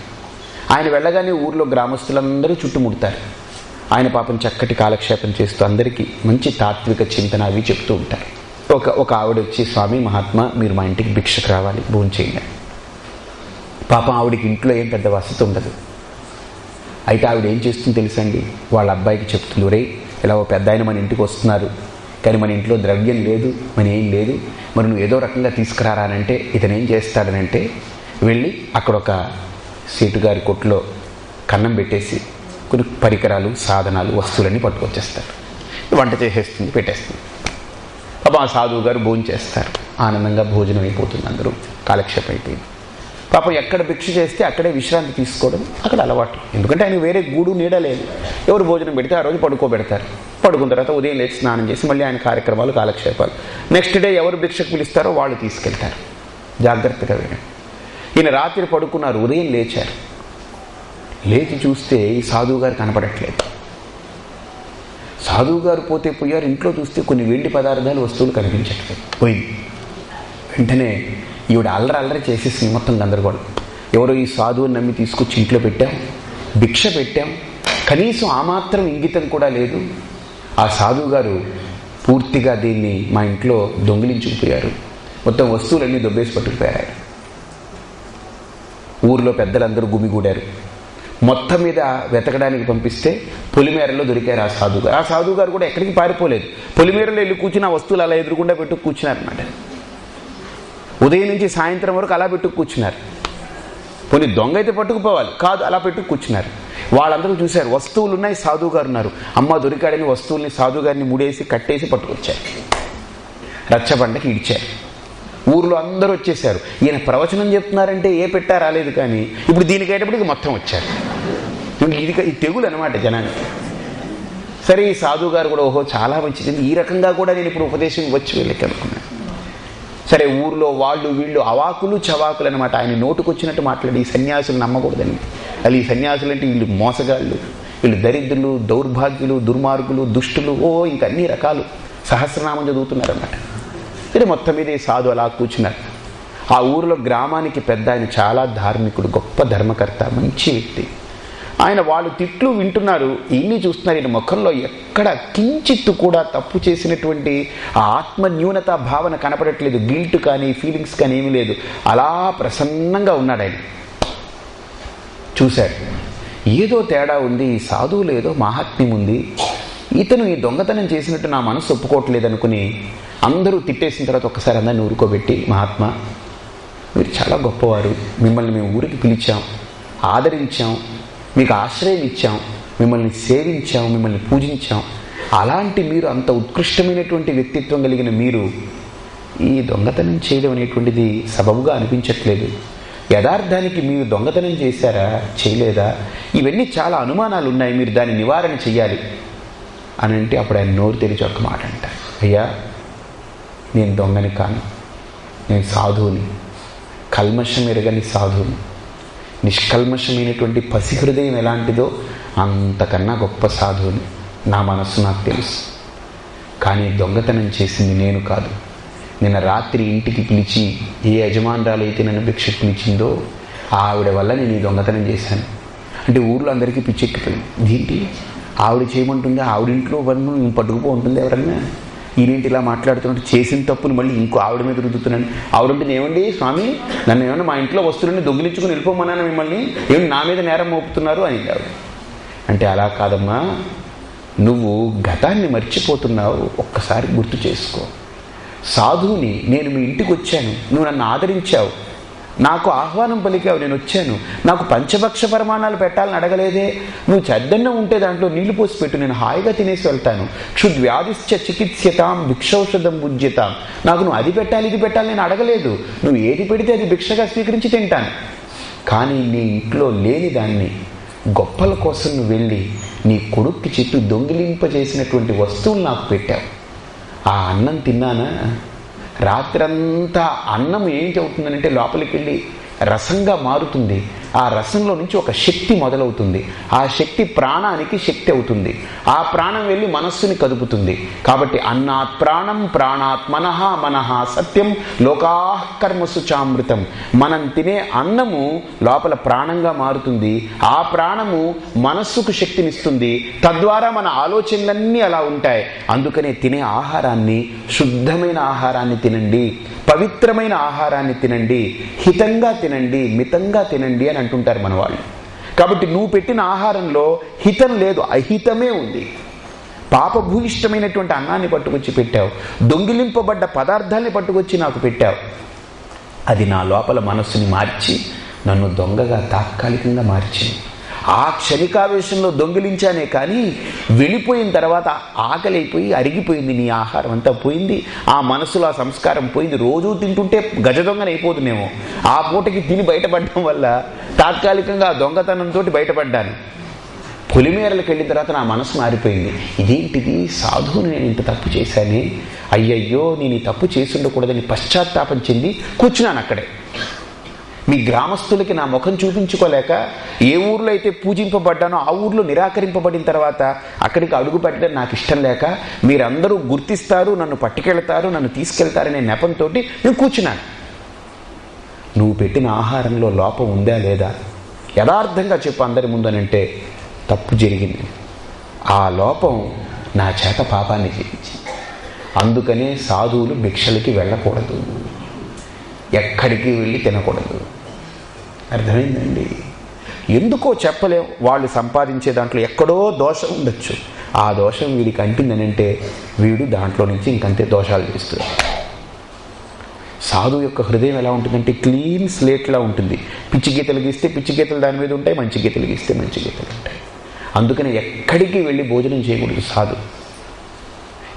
ఆయన వెళ్ళగానే ఊర్లో గ్రామస్తులందరూ చుట్టుముడతారు. ఆయన పాపం చక్కటి కాలక్షేపం చేస్తూ అందరికీ మంచి తాత్విక చింతన అవి చెప్తూ ఉంటారు. ఒక ఒక ఆవిడ వచ్చి స్వామి మహాత్మా మీరు మా ఇంటికి భిక్షకు రావాలి భోజనం చేయండి పాపం ఆవిడకి ఇంట్లో ఏం పెద్ద వసతి ఉండదు. అయితే ఆవిడ ఏం చేస్తుంది తెలుసండి? వాళ్ళ అబ్బాయికి చెప్తుంది రే ఇలా ఓ పెద్ద ఆయన మన ఇంటికి వస్తున్నారు. కానీ మన ఇంట్లో ద్రవ్యం లేదు మన ఏం లేదు. మరి నువ్వు ఏదో రకంగా తీసుకురారానంటే ఇతను ఏం చేస్తాడనంటే వెళ్ళి అక్కడ ఒక సీటు గారి కొట్లో కన్నం పెట్టేసి కొన్ని పరికరాలు సాధనాలు వస్తువులన్నీ పట్టుకొచ్చేస్తారు. వంట చేసేస్తుంది పెట్టేస్తుంది. పాప ఆ సాధువు గారు భోజనం చేస్తారు. ఆనందంగా భోజనం అయిపోతుంది అందరూ. కాలక్షేపం అయిపోయింది. పాపం ఎక్కడ భిక్ష చేస్తే అక్కడే విశ్రాంతి తీసుకోవడం అక్కడ అలవాటు. ఎందుకంటే ఆయన వేరే గూడు నీడ లేదు. ఎవరు భోజనం పెడితే ఆ రోజు పడుకోబెడతారు. పడుకున్న తర్వాత ఉదయం లేచి స్నానం చేసి మళ్ళీ ఆయన కార్యక్రమాలు కాలక్షేపాలు. నెక్స్ట్ డే ఎవరు భిక్షకు పిలుస్తారో వాళ్ళు తీసుకెళ్తారు. జాగ్రత్తగా వినండి. ఈయన రాత్రి పడుకున్నారు ఉదయం లేచారు. లేచి చూస్తే ఈ సాధువు గారు కనపడట్లేదు. సాధువు గారు పోతే పోయారు ఇంట్లో చూస్తే కొన్ని వెండి పదార్థాలు వస్తువులు కనిపించట్లేదు. పోయింది. వెంటనే ఈవిడ అల్లరి అల్లరి చేసేసి మొత్తం గందరగోళం. ఎవరో ఈ సాధువుని నమ్మి తీసుకొచ్చి ఇంట్లో పెట్టాం భిక్ష పెట్టాం కనీసం ఆ మాత్రం ఇంగితం కూడా లేదు. ఆ సాధువు గారు పూర్తిగా దీన్ని మా ఇంట్లో దొంగిలించుకుపోయారు. మొత్తం వస్తువులన్నీ దొబ్బేసి పట్టుకుపోయారు ఊర్లో పెద్దలందరూ గుమిగూడారు. మొత్తం మీద వెతకడానికి పంపిస్తే పొలిమేరలో దొరికారు ఆ సాధువు గారు ఆ సాధువు గారు కూడా ఎక్కడికి పారిపోలేదు. పొలిమేరలో వెళ్ళి కూర్చుని ఆ వస్తువులు అలా ఎదురుకుండా పెట్టు కూర్చున్నారన్నమాట. ఉదయం నుంచి సాయంత్రం వరకు అలా పెట్టు కూర్చున్నారు. కొన్ని దొంగ అయితే పట్టుకుపోవాలి. కాదు అలా పెట్టు కూర్చున్నారు. వాళ్ళందరూ చూశారు వస్తువులు ఉన్నాయి సాధువు గారు ఉన్నారు. అమ్మ దొరికాడని వస్తువుల్ని సాధువు గారిని ముడేసి కట్టేసి పట్టుకొచ్చారు. రచ్చబండకి ఇడిచారు. ఊర్లో అందరూ వచ్చేసారు ఈయన ప్రవచనం చెప్తున్నారంటే ఏ పెట్టా రాలేదు కానీ ఇప్పుడు దీనికయ్యేటప్పటికి మొత్తం వచ్చారు. ఇది ఈ తెగులు అనమాట జనానికి. సరే ఈ సాధువు గారు కూడా ఓహో చాలా మంచిది ఈ రకంగా కూడా నేను ఇప్పుడు ఉపదేశం వచ్చి వెళ్ళకి అనుకున్నాను సరే ఊర్లో వాళ్ళు వీళ్ళు అవాకులు చవాకులు అనమాట ఆయన నోటుకొచ్చినట్టు మాట్లాడి ఈ సన్యాసులు నమ్మకూడదని. అది ఈ సన్యాసులు అంటే వీళ్ళు మోసగాళ్ళు. వీళ్ళు దరిద్రులు దౌర్భాగ్యులు దుర్మార్గులు దుష్టులు ఓ ఇంకా అన్ని రకాలు. సహస్రనామం చదువుతున్నారన్నమాట. ఇది మొత్తం మీద ఈ సాధు అలా కూర్చున్నారు. ఆ ఊరిలో గ్రామానికి పెద్ద ఆయన చాలా ధార్మికుడు గొప్ప ధర్మకర్త మంచి వ్యక్తి. ఆయన వాళ్ళు తిట్లు వింటున్నారు ఇన్ని చూస్తున్నారు ఈయన ముఖంలో ఎక్కడ కించిత్తు కూడా తప్పు చేసినటువంటి ఆ ఆత్మ న్యూనత భావన కనపడట్లేదు. గిల్ట్ కానీ ఫీలింగ్స్ కానీ ఏమీ లేదు. అలా ప్రసన్నంగా ఉన్నాడు ఆయన. చూశారు ఏదో తేడా ఉంది ఈ సాధువులు ఏదో మహాత్మ్యం ఉంది. ఇతను ఈ దొంగతనం చేసినట్టు నా మనసు ఒప్పుకోవట్లేదు అనుకుని అందరూ తిట్టేసిన తర్వాత ఒక్కసారి అందరిని ఊరుకోబెట్టి మహాత్మా మీరు చాలా గొప్పవారు. మిమ్మల్ని మేము ఊరికి పిలిచాం ఆదరించాం మీకు ఆశ్రయం ఇచ్చాం మిమ్మల్ని సేవించాం మిమ్మల్ని పూజించాం. అలాంటి మీరు అంత ఉత్కృష్టమైనటువంటి వ్యక్తిత్వం కలిగిన మీరు ఈ దొంగతనం చేయడం అనేటువంటిది సబబుగా అనిపించట్లేదు. యథార్థానికి మీరు దొంగతనం చేశారా? చేయలేదా? ఇవన్నీ చాలా అనుమానాలు ఉన్నాయి మీరు దాన్ని నివారణ చెయ్యాలి. అని అంటే అప్పుడు ఆయన నోరు తెరిచి ఒక మాట అంటారు అయ్యా నేను దొంగని కాను. నేను సాధువుని. కల్మషం ఎరగని సాధువుని. నిష్కల్మషమైనటువంటి పసి హృదయం ఎలాంటిదో అంతకన్నా గొప్ప సాధువుని. నా మనస్సు నాకు తెలుసు. కానీ దొంగతనం చేసింది నేను కాదు. నిన్న రాత్రి ఇంటికి పిలిచి ఏ యజమానురాలు అయితే నన్ను భిక్ష పిలిచిందో ఆవిడ వల్ల నేను ఈ దొంగతనం చేశాను. అంటే ఊర్లో అందరికీ పిచ్చెక్కిపోయింది. ఏంటి? ఆవిడ చేయమంటుంది? ఆవిడింట్లో పన్ను పట్టుకుపో ఉంటుంది ఎవరన్నా? ఈయనేంటి ఇలా మాట్లాడుతున్నట్టు చేసిన తప్పును మళ్ళీ ఇంకో ఆవిడ మీద రుద్దుతున్నాను ఆవిడంటే ఏమండి స్వామి? నన్ను ఏమన్నా మా ఇంట్లో వస్తువులని దొంగిలించుకుని వెళ్ళిపోమన్నాను మిమ్మల్ని? ఏమి నా మీద నేరం మోపుతున్నారు అని ఆవిడ అంటే అలా కాదమ్మా. నువ్వు గతాన్ని మర్చిపోతున్నావు. ఒక్కసారి గుర్తు చేసుకో. సాధువుని నేను మీ ఇంటికి వచ్చాను. నువ్వు నన్ను ఆదరించావు. నాకు ఆహ్వానం పలికావు నేను వచ్చాను. నాకు పంచభక్ష పరిమాణాలు పెట్టాలని అడగలేదే. నువ్వు చెద్దన్నం ఉంటే దాంట్లో నీళ్ళు పోసి పెట్టు నేను హాయిగా తినేసి వెళ్తాను. క్షుద్వ్యాధిశ్చ చికిత్స్యతాం భిక్షౌషధం బుజ్యతాం నాకు నువ్వు అది పెట్టాలి ఇది పెట్టాలి నేను అడగలేదు. నువ్వు ఏది పెడితే అది భిక్షగా స్వీకరించి తింటాను. కానీ నీ ఇంట్లో లేని దాన్ని గొప్పల కోసం నువ్వు వెళ్ళి నీ కొడుక్కి చెప్పి దొంగిలింపజేసినటువంటి వస్తువులు నాకు పెట్టావు. ఆ అన్నం తిన్నానా? రాత్రంతా అన్నం ఏంటి అవుతుందనంటే లోపలికి వెళ్ళి రసంగా మారుతుంది. ఆ రసంలో నుంచి ఒక శక్తి మొదలవుతుంది. ఆ శక్తి ప్రాణానికి శక్తి అవుతుంది. ఆ ప్రాణం వెళ్ళి మనస్సుని కదుపుతుంది. కాబట్టి అన్నాత్ ప్రాణం ప్రాణాత్ మనహ సత్యం లోకాకర్మసు చామృతం. మనం తినే అన్నము లోపల ప్రాణంగా మారుతుంది. ఆ ప్రాణము మనస్సుకు శక్తినిస్తుంది. తద్వారా మన ఆలోచనలన్నీ అలా ఉంటాయి. అందుకనే తినే ఆహారాన్ని శుద్ధమైన ఆహారాన్ని తినండి. పవిత్రమైన ఆహారాన్ని తినండి. హితంగా తినండి మితంగా తినండి అని అంటుంటారు మన వాళ్ళు. కాబట్టి నువ్వు పెట్టిన ఆహారంలో హితం లేదు అహితమే ఉంది. పాపభూయిష్టమైనటువంటి అన్నాన్ని పట్టుకొచ్చి పెట్టావు. దొంగిలింపబడ్డ పదార్థాన్ని పట్టుకొచ్చి నాకు పెట్టావు. అది నా లోపల మనస్సుని మార్చి నన్ను దొంగగా తాత్కాలికంగా మార్చింది. ఆ క్షణికావేశంలో దొంగిలించానే కానీ వెళ్ళిపోయిన తర్వాత ఆకలి అయిపోయి అరిగిపోయింది నీ ఆహారం అంతా పోయింది. ఆ మనసులో ఆ సంస్కారం పోయింది. రోజూ తింటుంటే గజ దొంగన అయిపోతుందేమో ఆ పూటకి తిని బయటపడడం వల్ల తాత్కాలికంగా ఆ దొంగతనంతో బయటపడ్డాను. పొలిమేరలకు వెళ్ళిన తర్వాత నా మనసు మారిపోయింది. ఇదేంటిది? సాధువుని నేను ఇంత తప్పు చేశానే? అయ్యయ్యో నేను ఈ తప్పు చేసి ఉండకూడదని పశ్చాత్తాపం చెంది కూర్చున్నాను అక్కడే. మీ గ్రామస్తులకి నా ముఖం చూపించుకోలేక ఏ ఊర్లో అయితే పూజింపబడ్డానో ఆ ఊర్లో నిరాకరింపబడిన తర్వాత అక్కడికి అడుగు పెట్టడం నాకు ఇష్టం లేక మీరందరూ గుర్తిస్తారు నన్ను పట్టుకెళ్తారు నన్ను తీసుకెళ్తారనే నెపంతో నేను కూర్చున్నాను. నువ్వు పెట్టిన ఆహారంలో లోపం ఉందా లేదా? యథార్థంగా చెప్పు అందరి ముందనంటే తప్పు జరిగింది. ఆ లోపం నా చేత పాపాన్ని చేయించింది. అందుకనే సాధువులు భిక్షలకి వెళ్ళకూడదు. ఎక్కడికి వెళ్ళి తినకూడదు. అర్థమైందండి? ఎందుకో చెప్పలేం. వాళ్ళు సంపాదించే దాంట్లో ఎక్కడో దోషం ఉండొచ్చు. ఆ దోషం వీడికి అంటిందనంటే వీడు దాంట్లో నుంచి ఇంకంతే దోషాలు చేస్తుంది సాధు యొక్క హృదయం ఎలా ఉంటుందంటే క్లీన్ స్లేట్లా ఉంటుంది. పిచ్చి గీతలు గీస్తే పిచ్చి గీతలు దాని మీద ఉంటాయి మంచి గీతలు గీస్తే మంచి గీతలు ఉంటాయి. అందుకని ఎక్కడికి వెళ్ళి భోజనం చేయకూడదు సాధు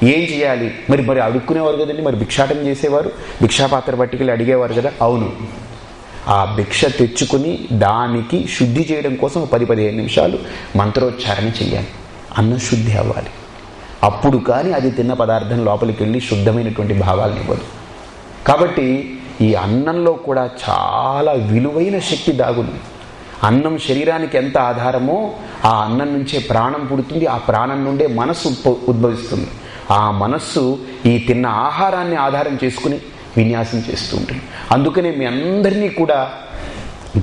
ఏం చేయాలి? మరి మరి అడుక్కునేవారు కదండి మరి భిక్షాటం చేసేవారు? భిక్షాపాత్ర పట్టుకెళ్ళి అడిగేవారు కదా? అవును. ఆ భిక్ష తెచ్చుకుని దానికి శుద్ధి చేయడం కోసం పది పదిహేను నిమిషాలు మంత్రోచ్చారణ చెయ్యాలి. అన్నం శుద్ధి అవ్వాలి. అప్పుడు కానీ అది తిన్న పదార్థం లోపలికి వెళ్ళి శుద్ధమైనటువంటి భావాలను ఇవ్వదు. కాబట్టి ఈ అన్నంలో కూడా చాలా విలువైన శక్తి దాగుంది. అన్నం శరీరానికి ఎంత ఆధారమో ఆ అన్నం నుంచే ప్రాణం పుడుతుంది ఆ ప్రాణం నుండే మనస్సు ఉద్భ- ఉద్భవిస్తుంది. ఆ మనస్సు ఈ తిన్న ఆహారాన్ని ఆధారం చేసుకుని విన్యాసం చేస్తూ ఉంటుంది అందుకనే మీ అందరినీ కూడా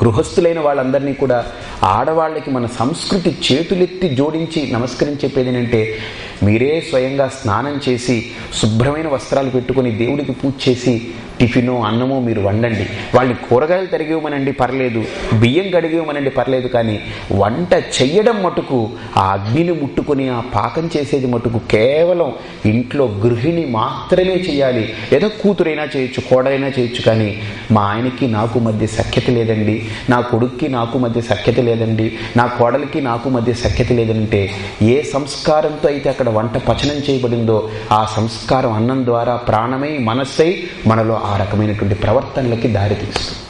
గృహస్థులైన వాళ్ళందరినీ కూడా ఆడవాళ్ళకి మన సంస్కృతి చేతులెత్తి జోడించి నమస్కరించేది ఏంటంటే మీరే స్వయంగా స్నానం చేసి శుభ్రమైన వస్త్రాలు పెట్టుకొని దేవుడికి పూజ చేసి టిఫినో అన్నమో మీరు వండండి. వాళ్ళని కూరగాయలు తరిగివ్వమనండి పర్లేదు. బియ్యం కడిగివ్వమనండి పర్లేదు. కానీ వంట చెయ్యడం మటుకు ఆ అగ్నిని ముట్టుకొని ఆ పాకం చేసేది మటుకు కేవలం ఇంట్లో గృహిణి మాత్రమే చేయాలి. ఏదో కూతురైనా చేయొచ్చు కోడలైనా చేయొచ్చు. కానీ మా ఆయనకి నాకు మధ్య సఖ్యత లేదండి. నా కొడుక్కి నాకు మధ్య సఖ్యత లేదండి నా కోడలికి నాకు మధ్య సఖ్యత లేదంటే ఏ సంస్కారంతో అయితే అక్కడ వంట పచనం చేయబడిందో ఆ సంస్కారం అన్నం ద్వారా ప్రాణమై మనస్సై మనలో ఆ రకమైనటువంటి ప్రవర్తనలకి దారితీస్తుంది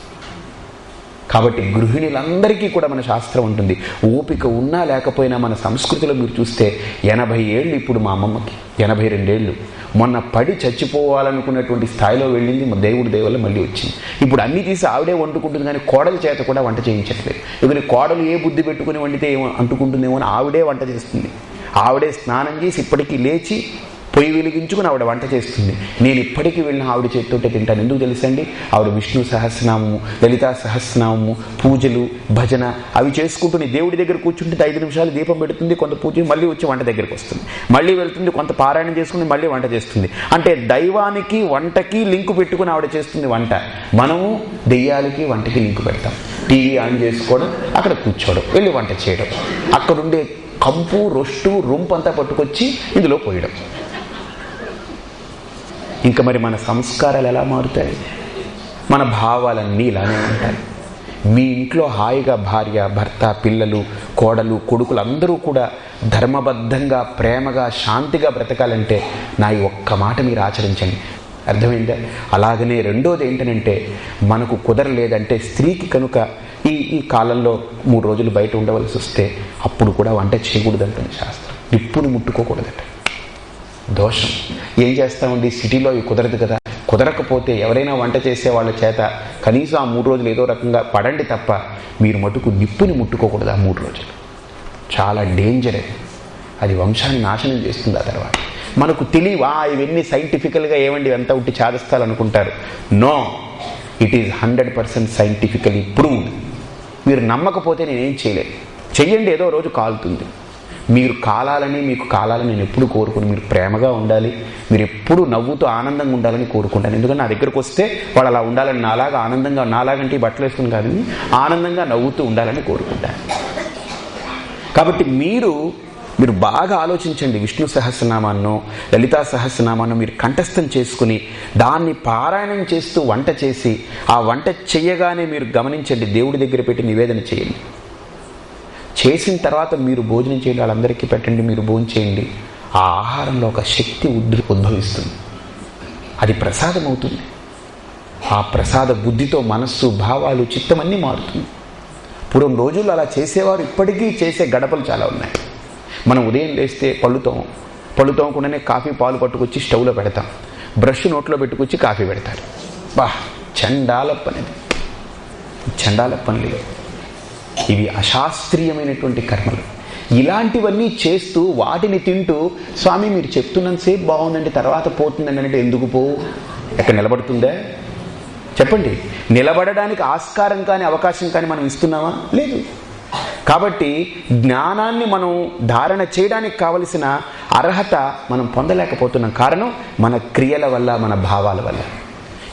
కాబట్టి గృహిణులందరికీ కూడా మన శాస్త్రం ఉంటుంది. ఓపిక ఉన్నా లేకపోయినా మన సంస్కృతిలో మీరు చూస్తే ఎనభై ఏళ్ళు ఇప్పుడు మా అమ్మమ్మకి ఎనభై రెండేళ్ళు. మొన్న పడి చచ్చిపోవాలనుకున్నటువంటి స్థాయిలో వెళ్ళింది మా దేవుడి దేవల్ల మళ్ళీ వచ్చింది. ఇప్పుడు అన్ని తీసి ఆవిడే వండుకుంటుంది కానీ కోడలు చేత కూడా వంట చేయించట్లేదు. ఇక్కడ కోడలు ఏ బుద్ధి పెట్టుకుని వండితే ఏమో అంటుకుంటుందేమో అని ఆవిడే వంట చేస్తుంది. ఆవిడే స్నానం చేసి ఇప్పటికీ లేచి పొయ్యి వెలిగించుకుని ఆవిడ వంట చేస్తుంది. నేను ఇప్పటికీ వెళ్ళిన ఆవిడ చేతితోటే తింటాను. ఎందుకు తెలుసండి? ఆవిడ విష్ణు సహస్రనామము లలితా సహస్రనామము పూజలు భజన అవి చేసుకుంటూనే దేవుడి దగ్గర కూర్చుంటే ఐదు నిమిషాలు దీపం పెడుతుంది కొంత పూజ మళ్ళీ వచ్చి వంట దగ్గరికి వస్తుంది. మళ్ళీ వెళ్తుంది కొంత పారాయణం చేసుకుని మళ్ళీ వంట చేస్తుంది. అంటే దైవానికి వంటకి లింకు పెట్టుకుని ఆవిడ చేస్తుంది వంట. మనము దెయ్యాలకి వంటకి లింకు పెడతాం. టీవీ ఆన్ చేసుకోవడం అక్కడ కూర్చోవడం వెళ్ళి వంట చేయడం. అక్కడుండే కంపు రొస్టు రొంపు అంతా పట్టుకొచ్చి ఇందులో పోయడం. ఇంకా మరి మన సంస్కారాలు ఎలా మారుతాయి? మన భావాలన్నీ ఇలానే ఉంటాయి. మీ ఇంట్లో హాయిగా భార్య భర్త పిల్లలు కోడలు కొడుకులు అందరూ కూడా ధర్మబద్ధంగా ప్రేమగా శాంతిగా బ్రతకాలంటే నా ఈ ఒక్క మాట మీరు ఆచరించండి. అర్థమైందా? అలాగనే రెండోది ఏంటనంటే మనకు కుదరలేదంటే స్త్రీకి కనుక ఈ ఈ కాలంలో మూడు రోజులు బయట ఉండవలసి వస్తే అప్పుడు కూడా వంట చేయకూడదంటుంది శాస్త్రం. నిప్పుని ముట్టుకోకూడదట. దోషం. ఏం చేస్తామండి? సిటీలో ఇవి కుదరదు కదా. కుదరకపోతే ఎవరైనా వంట చేసే వాళ్ళ చేత కనీసం ఆ మూడు రోజులు ఏదో రకంగా పడండి తప్ప మీరు మటుకు నిప్పుని ముట్టుకోకూడదు ఆ మూడు రోజులు. చాలా డేంజర్. అది అది వంశాన్ని నాశనం చేస్తుంది ఆ తర్వాత. మనకు తెలియవా ఇవన్నీ సైంటిఫికల్గా ఏమండి? ఎంత ఉట్టి చాదిస్తాలనుకుంటారు no. It is hundred percent scientifically proved. మీరు నమ్మకపోతే నేనేం చేయలేదు చెయ్యండి ఏదో రోజు కాలుతుంది. మీరు కాలాలని మీకు కాలాలని నేను ఎప్పుడు కోరుకుని. మీరు ప్రేమగా ఉండాలి. మీరు ఎప్పుడు నవ్వుతూ ఆనందంగా ఉండాలని కోరుకుంటాను. ఎందుకంటే నా దగ్గరకు వస్తే వాళ్ళు అలా ఉండాలని నాలాగా ఆనందంగా నాలాగంటే బట్టలు వేసుకుని కాదని ఆనందంగా నవ్వుతూ ఉండాలని కోరుకుంటాను. కాబట్టి మీరు మీరు బాగా ఆలోచించండి. విష్ణు సహస్రనామాన్నో లలితా సహస్రనామాన్నో మీరు కంఠస్థం చేసుకుని దాన్ని పారాయణం చేస్తూ వంట చేసి ఆ వంట చెయ్యగానే మీరు గమనించండి. దేవుడి దగ్గర పెట్టి నివేదన చేయండి. చేసిన తర్వాత మీరు భోజనం చేయండి వాళ్ళందరికీ పెట్టండి మీరు భోజనం చేయండి. ఆ ఆహారంలో ఒక శక్తి ఉద్రి ఉద్భవిస్తుంది అది ప్రసాదం అవుతుంది ఆ ప్రసాద బుద్ధితో మనస్సు భావాలు చిత్తం అన్నీ మారుతుంది. పూర్వం రోజుల్లో అలా చేసేవారు ఇప్పటికీ చేసే గడపలు చాలా ఉన్నాయి. మనం ఉదయం లేస్తే పళ్ళుతాం పళ్ళు తోమకుండానే కాఫీ పాలు పట్టుకొచ్చి స్టవ్లో పెడతాం. బ్రష్ నోట్లో పెట్టుకొచ్చి కాఫీ పెడతారు. బా చండాల పనిది చండాల ఇవి అశాస్త్రీయమైనటువంటి కర్మలు. ఇలాంటివన్నీ చేస్తూ వాటిని తింటూ స్వామి మీరు చెప్తున్నంతసేపు బాగుందండి తర్వాత పోతుందండి అంటే ఎందుకు పో? ఎక్కడ నిలబడుతుందా? చెప్పండి. నిలబడడానికి ఆస్కారం కానీ అవకాశం కానీ మనం ఇస్తున్నామా? లేదు. కాబట్టి జ్ఞానాన్ని మనం ధారణ చేయడానికి కావలసిన అర్హత మనం పొందలేకపోతున్నాం. కారణం మన క్రియల వల్ల మన భావాల వల్ల.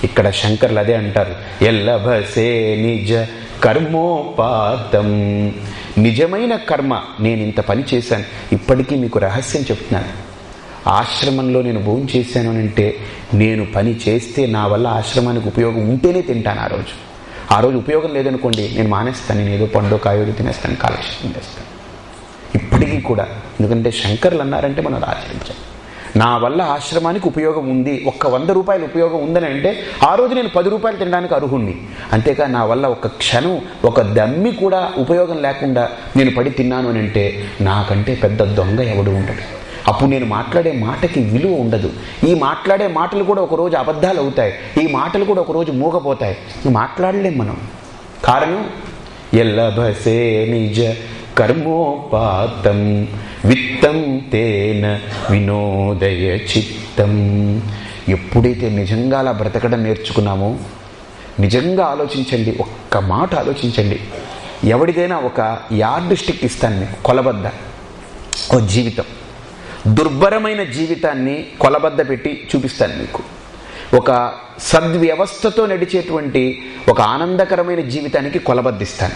ఇక్కడ శంకర్లు అదే అంటారు. ఎల్లభసే నిజ కర్మోపాతం. నిజమైన కర్మ నేను ఇంత పని చేశాను ఇప్పటికీ మీకు రహస్యం చెప్తున్నాను. ఆశ్రమంలో నేను భోజనం చేశాను అంటే నేను పని చేస్తే నా వల్ల ఆశ్రమానికి ఉపయోగం ఉంటేనే తింటాను ఆ రోజు. ఆ రోజు ఉపయోగం లేదనుకోండి నేను మానేస్తాను నేను ఏదో పండు కాయోడు తినేస్తాను కాలక్షేపం చేస్తాను. ఇప్పటికీ కూడా ఎందుకంటే శంకర్లు అన్నారంటే మనం ఆచరించాలి. నా వల్ల ఆశ్రమానికి ఉపయోగం ఉంది. ఒక్క వంద రూపాయలు ఉపయోగం ఉందని అంటే ఆ రోజు నేను పది రూపాయలు తినడానికి అర్హుణ్ణి. అంతేకా నా వల్ల ఒక క్షణం ఒక దమ్మి కూడా ఉపయోగం లేకుండా నేను పడి తిన్నాను అని అంటే నాకంటే పెద్ద దొంగ ఎవడు ఉండడు. అప్పుడు నేను మాట్లాడే మాటకి విలువ ఉండదు. ఈ మాట్లాడే మాటలు కూడా ఒకరోజు అబద్ధాలు అవుతాయి. ఈ మాటలు కూడా ఒకరోజు మూగపోతాయి. మాట్లాడలేం మనం. కారణం ఎల్లభసే నిజ కర్మోపాతం. విత్తం తేన వినోదయ చిత్తం. ఎప్పుడైతే నిజంగా అలా బ్రతకడం నేర్చుకున్నామో నిజంగా ఆలోచించండి ఒక్క మాట ఆలోచించండి. ఎవరిదైనా ఒక యార్డ్ స్టిక్ ఇస్తాను నేను కొలబద్ద. ఓ జీవితం. దుర్భరమైన జీవితాన్ని కొలబద్ద పెట్టి చూపిస్తాను మీకు. ఒక సద్వ్యవస్థతో నడిచేటువంటి ఒక ఆనందకరమైన జీవితానికి కొలబద్దిస్తాను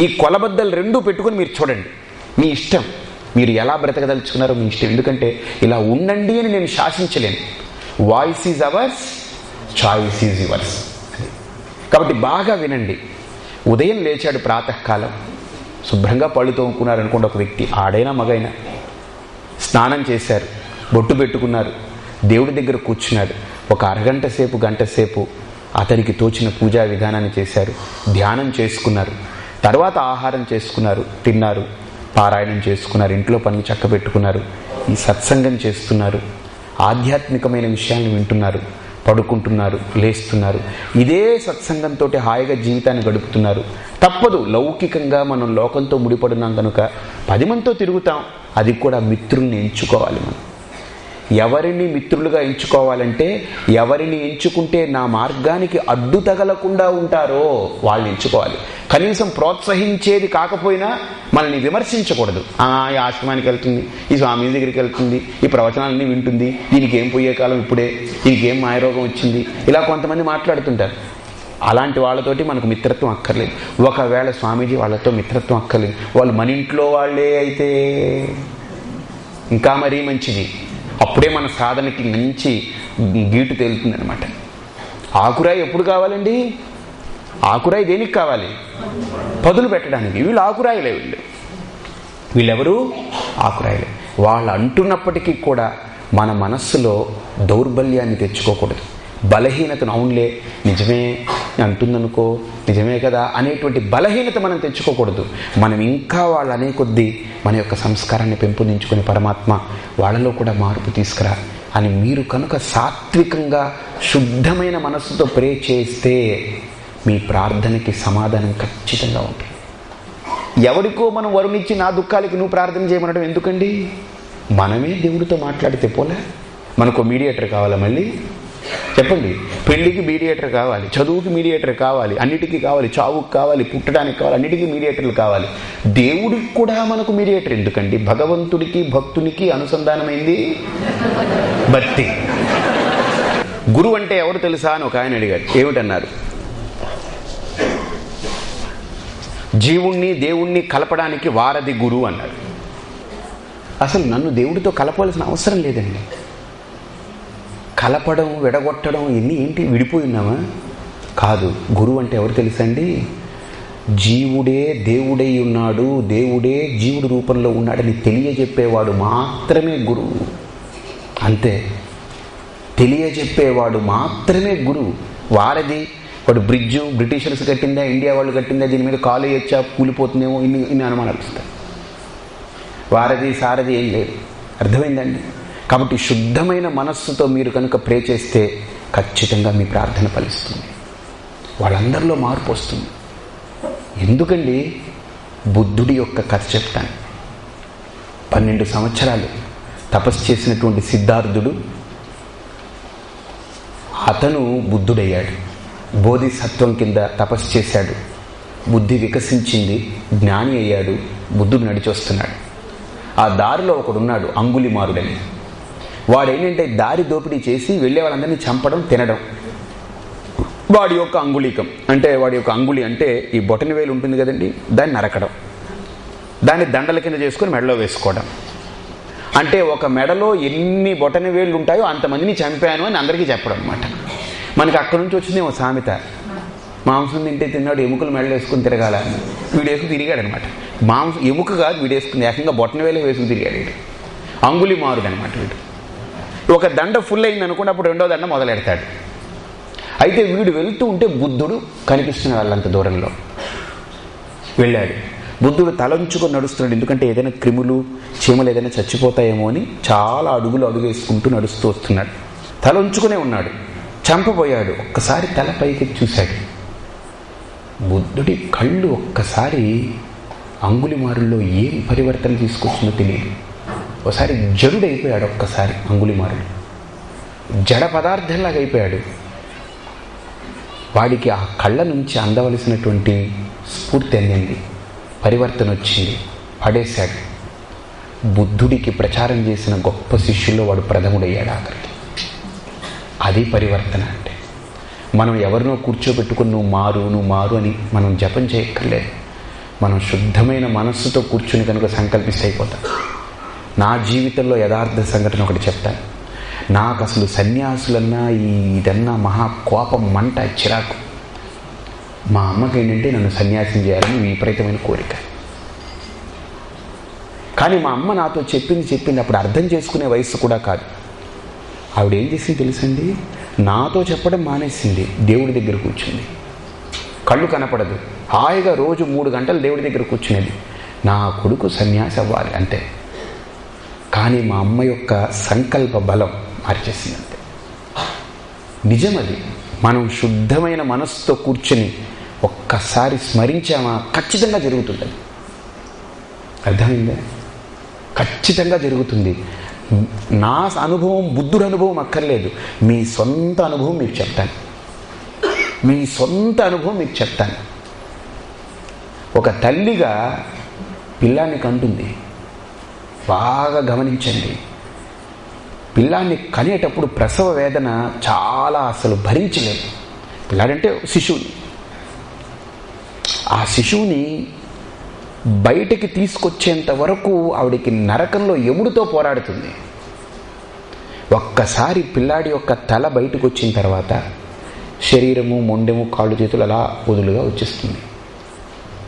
ఈ కొలబద్దలు రెండు పెట్టుకుని మీరు చూడండి. మీ ఇష్టం. మీరు ఎలా బ్రతకదలుచుకున్నారో మీ ఇష్టం. ఎందుకంటే ఇలా ఉండండి అని నేను శాసించలేను. Voice is ours choice is yours కాబట్టి బాగా వినండి. ఉదయం లేచాడు ప్రాతకాలం. శుభ్రంగా పళ్ళు తోముకున్నారు అనుకోండి ఒక వ్యక్తి ఆడైనా మగైనా. స్నానం చేశారు బొట్టు పెట్టుకున్నారు దేవుడి దగ్గర కూర్చున్నాడు ఒక అరగంట సేపు గంట సేపు అతనికి తోచిన పూజా విధానాన్ని చేశారు ధ్యానం చేసుకున్నారు తర్వాత ఆహారం చేసుకున్నారు తిన్నారు. పారాయణం చేసుకున్నారు ఇంట్లో పనులు చక్క పెట్టుకున్నారు ఈ సత్సంగం చేస్తున్నారు ఆధ్యాత్మికమైన విషయాలను వింటున్నారు పడుకుంటున్నారు లేస్తున్నారు. ఇదే సత్సంగంతో హాయిగా జీవితాన్ని గడుపుతున్నారు. తప్పదు లౌకికంగా మనం లోకంతో ముడిపడున్నాం కనుక పది మందితో తిరుగుతాం అది కూడా మిత్రుల్ని ఎంచుకోవాలి మనం. ఎవరిని మిత్రులుగా ఎంచుకోవాలంటే ఎవరిని ఎంచుకుంటే నా మార్గానికి అడ్డు తగలకుండా ఉంటారో వాళ్ళు ఎంచుకోవాలి. కనీసం ప్రోత్సహించేది కాకపోయినా మనల్ని విమర్శించకూడదు. ఆ ఈ ఆశ్రమానికి వెళ్తుంది ఈ స్వామి దగ్గరికి వెళ్తుంది ఈ ప్రవచనాలన్నీ వింటుంది దీనికి ఏం పోయే కాలం ఇప్పుడే దీనికి ఏం మాయరోగం వచ్చింది ఇలా కొంతమంది మాట్లాడుతుంటారు. అలాంటి వాళ్ళతోటి మనకు మిత్రత్వం అక్కర్లేదు. ఒకవేళ స్వామీజీ వాళ్ళతో మిత్రత్వం అక్కర్లేదు. వాళ్ళు మన ఇంట్లో వాళ్ళే అయితే ఇంకా మరీ మంచిది. అప్పుడే మన సాధనకి మంచి గీటు తేలుతుంది అనమాట ఆకురాయి ఎప్పుడు కావాలండి? ఆకురాయి దేనికి కావాలి? పదులు పెట్టడానికి. వీళ్ళు ఆకురాయిలే వీళ్ళు. వీళ్ళెవరు? ఆకురాయిలే. వాళ్ళు అంటున్నప్పటికీ కూడా మన మనస్సులో దౌర్బల్యాన్ని తెచ్చుకోకూడదు. బలహీనతను అవునులే నిజమే అంటుందనుకో నిజమే కదా అనేటువంటి బలహీనత మనం తెచ్చుకోకూడదు. మనం ఇంకా వాళ్ళు అనే కొద్దీ మన యొక్క సంస్కారాన్ని పెంపొందించుకుని పరమాత్మ వాళ్ళలో కూడా మార్పు తీసుకురా అని మీరు కనుక సాత్వికంగా శుద్ధమైన మనస్సుతో ప్రే చేస్తే మీ ప్రార్థనకి సమాధానం ఖచ్చితంగా ఉంటుంది. ఎవరికో మనం వరుణిచ్చి నా దుఃఖాలకి నువ్వు ప్రార్థన చేయమనడం ఎందుకండి? మనమే దేవుడితో మాట్లాడితే పోలే. మనకు మీడియేటర్ కావాలా మళ్ళీ? చెప్పండి. పెళ్ళికి మీడియేటర్ కావాలి చదువుకి మీడియేటర్ కావాలి అన్నిటికీ కావాలి చావుకి కావాలి పుట్టడానికి కావాలి అన్నిటికీ మీడియేటర్లు కావాలి. దేవుడికి కూడా మనకు మీడియేటర్ ఎందుకండి? భగవంతుడికి భక్తునికి అనుసంధానమైంది భక్తి. గురువు అంటే ఎవరు తెలుసా అని ఒక ఆయన అడిగాడు. ఏమిటన్నారు? జీవుణ్ణి దేవుణ్ణి కలపడానికి వారధి గురువు అన్నాడు అసలు నన్ను దేవుడితో కలపాల్సిన అవసరం లేదండి. కలపడం విడగొట్టడం ఇన్ని ఏంటి? విడిపోయి కాదు. గురువు అంటే ఎవరు తెలుసండి? జీవుడే దేవుడై ఉన్నాడు దేవుడే జీవుడి రూపంలో ఉన్నాడని తెలియజెప్పేవాడు మాత్రమే గురువు. అంతే. తెలియజెప్పేవాడు మాత్రమే గురువు. వారది వాడు బ్రిడ్జు బ్రిటిషర్స్ కట్టిందా ఇండియా వాళ్ళు కట్టిందా దీని మీద కాలు వచ్చా కూలిపోతుందేమో ఇన్ని ఇన్ని అనుమానాలు వస్తాయి. వారది సారది ఏం లేదు. అర్థమైందండి? కాబట్టి శుద్ధమైన మనస్సుతో మీరు కనుక ప్రే చేస్తే ఖచ్చితంగా మీ ప్రార్థన ఫలిస్తుంది. వాళ్ళందరిలో మార్పు వస్తుంది. ఎందుకండి? బుద్ధుడి యొక్క కథ చెప్తాను పన్నెండు సంవత్సరాలు తపస్సు చేసినటువంటి సిద్ధార్థుడు అతను బుద్ధుడయ్యాడు. బోధిసత్వం కింద తపస్సు చేశాడు. బుద్ధి వికసించింది జ్ఞాని అయ్యాడు బుద్ధుడు నడిచొస్తున్నాడు. ఆ దారిలో ఒకడున్నాడు అంగులిమారుడని. వాడేంటంటే దారి దోపిడీ చేసి వెళ్ళే వాళ్ళందరినీ చంపడం తినడం. వాడి యొక్క అంగుళీకం. అంటే వాడి యొక్క అంగుళి అంటే ఈ బొటని వేలు ఉంటుంది కదండి దాన్ని నరకడం. దాన్ని దండల కింద చేసుకొని మెడలో వేసుకోవడం. అంటే ఒక మెడలో ఎన్ని బొటని వేళ్ళు ఉంటాయో అంతమందిని చంపాను అని అందరికీ చెప్పడం అనమాట మనకి అక్కడి నుంచి వచ్చింది ఒక సామెత. మాంసం తింటే తిన్నాడు ఎముకలు మెడలు వేసుకుని తిరగాల వీడు వేసుకుని తిరిగాడు అనమాట మాంసం ఎముక కాదు వీడు వేసుకుని ఏకంగా బొటన వేలే వేసుకుని తిరిగాడు వీడు. అంగులి మారుడు అనమాట వీడు. ఒక దండ ఫుల్ అయింది అనుకున్నప్పుడు రెండో దండ మొదలెడతాడు. అయితే వీడు వెళ్తూ ఉంటే బుద్ధుడు కనిపిస్తున్న వాళ్ళంత దూరంలో వెళ్ళాడు. బుద్ధుడు తలంచుకొని నడుస్తున్నాడు. ఎందుకంటే ఏదైనా క్రిములు చీమలు ఏదైనా చచ్చిపోతాయేమో అని చాలా అడుగులు అడుగేసుకుంటూ నడుస్తూ వస్తున్నాడు. తలంచుకునే ఉన్నాడు. చంపబోయాడు. ఒక్కసారి తల పైకి చూశాడు. బుద్ధుడి కళ్ళు ఒక్కసారి అంగులిమారుల్లో ఏం పరివర్తన తీసుకొస్తుందో తెలియదు. ఒకసారి జడుడైపోయాడు ఒక్కసారి అంగులిమారుడు జడ పదార్థంలాగా అయిపోయాడు. వాడికి ఆ కళ్ళ నుంచి అందవలసినటువంటి స్ఫూర్తి అందింది. పరివర్తన వచ్చింది. పడేశాడు. బుద్ధుడికి ప్రచారం చేసిన గొప్ప శిష్యుల్లో వాడు ప్రథముడయ్యాడు ఆఖరికి. అది పరివర్తన అంటే మనం ఎవరినో కూర్చోబెట్టుకుని నువ్వు మారు నువ్వు మారు అని మనం జపం చేయక్కర్లేదు. మనం శుద్ధమైన మనస్సుతో కూర్చుని కనుక సంకల్పిస్తే అయిపోతాం. నా జీవితంలో యథార్థ సంఘటన ఒకటి చెప్తాను నాకు అసలు సన్యాసులన్నా ఈ ఇదన్నా మహా కోపం మంట చిరాకు. మా అమ్మకి ఏంటంటే నన్ను సన్యాసం చేయాలని విపరీతమైన కోరిక. కానీ మా అమ్మ నాతో చెప్పింది చెప్పింది అప్పుడు అర్థం చేసుకునే వయస్సు కూడా కాదు. ఆవిడ ఏం చేసింది తెలుసండి? నాతో చెప్పడం మానేసింది. దేవుడి దగ్గర కూర్చుంది. కళ్ళు కనపడదు. హాయిగా రోజు మూడు గంటలు దేవుడి దగ్గర కూర్చునేది. నా కొడుకు సన్యాసి అవ్వాలి అంతే. కానీ మా అమ్మ యొక్క సంకల్ప బలం మార్చేసింది నిజమది. నిజం అది మనం శుద్ధమైన మనస్సుతో కూర్చుని ఒక్కసారి స్మరించామా? ఖచ్చితంగా జరుగుతుంది అది అర్థమైందా? ఖచ్చితంగా జరుగుతుంది. నా అనుభవం బుద్ధుడు అనుభవం అక్కర్లేదు. మీ సొంత అనుభవం మీకు చెప్తాను. మీ సొంత అనుభవం మీకు చెప్తాను. ఒక తల్లిగా పిల్లాన్ని కంటుంది. బాగా గమనించండి. పిల్లాన్ని కనేటప్పుడు ప్రసవ వేదన చాలా అసలు భరించలేదు. పిల్లాడంటే శిశువుని. ఆ శిశువుని బయటికి తీసుకొచ్చేంత వరకు ఆవిడికి నరకంలో ఎముడితో పోరాడుతుంది. ఒక్కసారి పిల్లాడి యొక్క తల బయటకు వచ్చిన తర్వాత శరీరము మొండెము కాళ్ళు చేతులు అలా వదులుగా వచ్చేస్తుంది.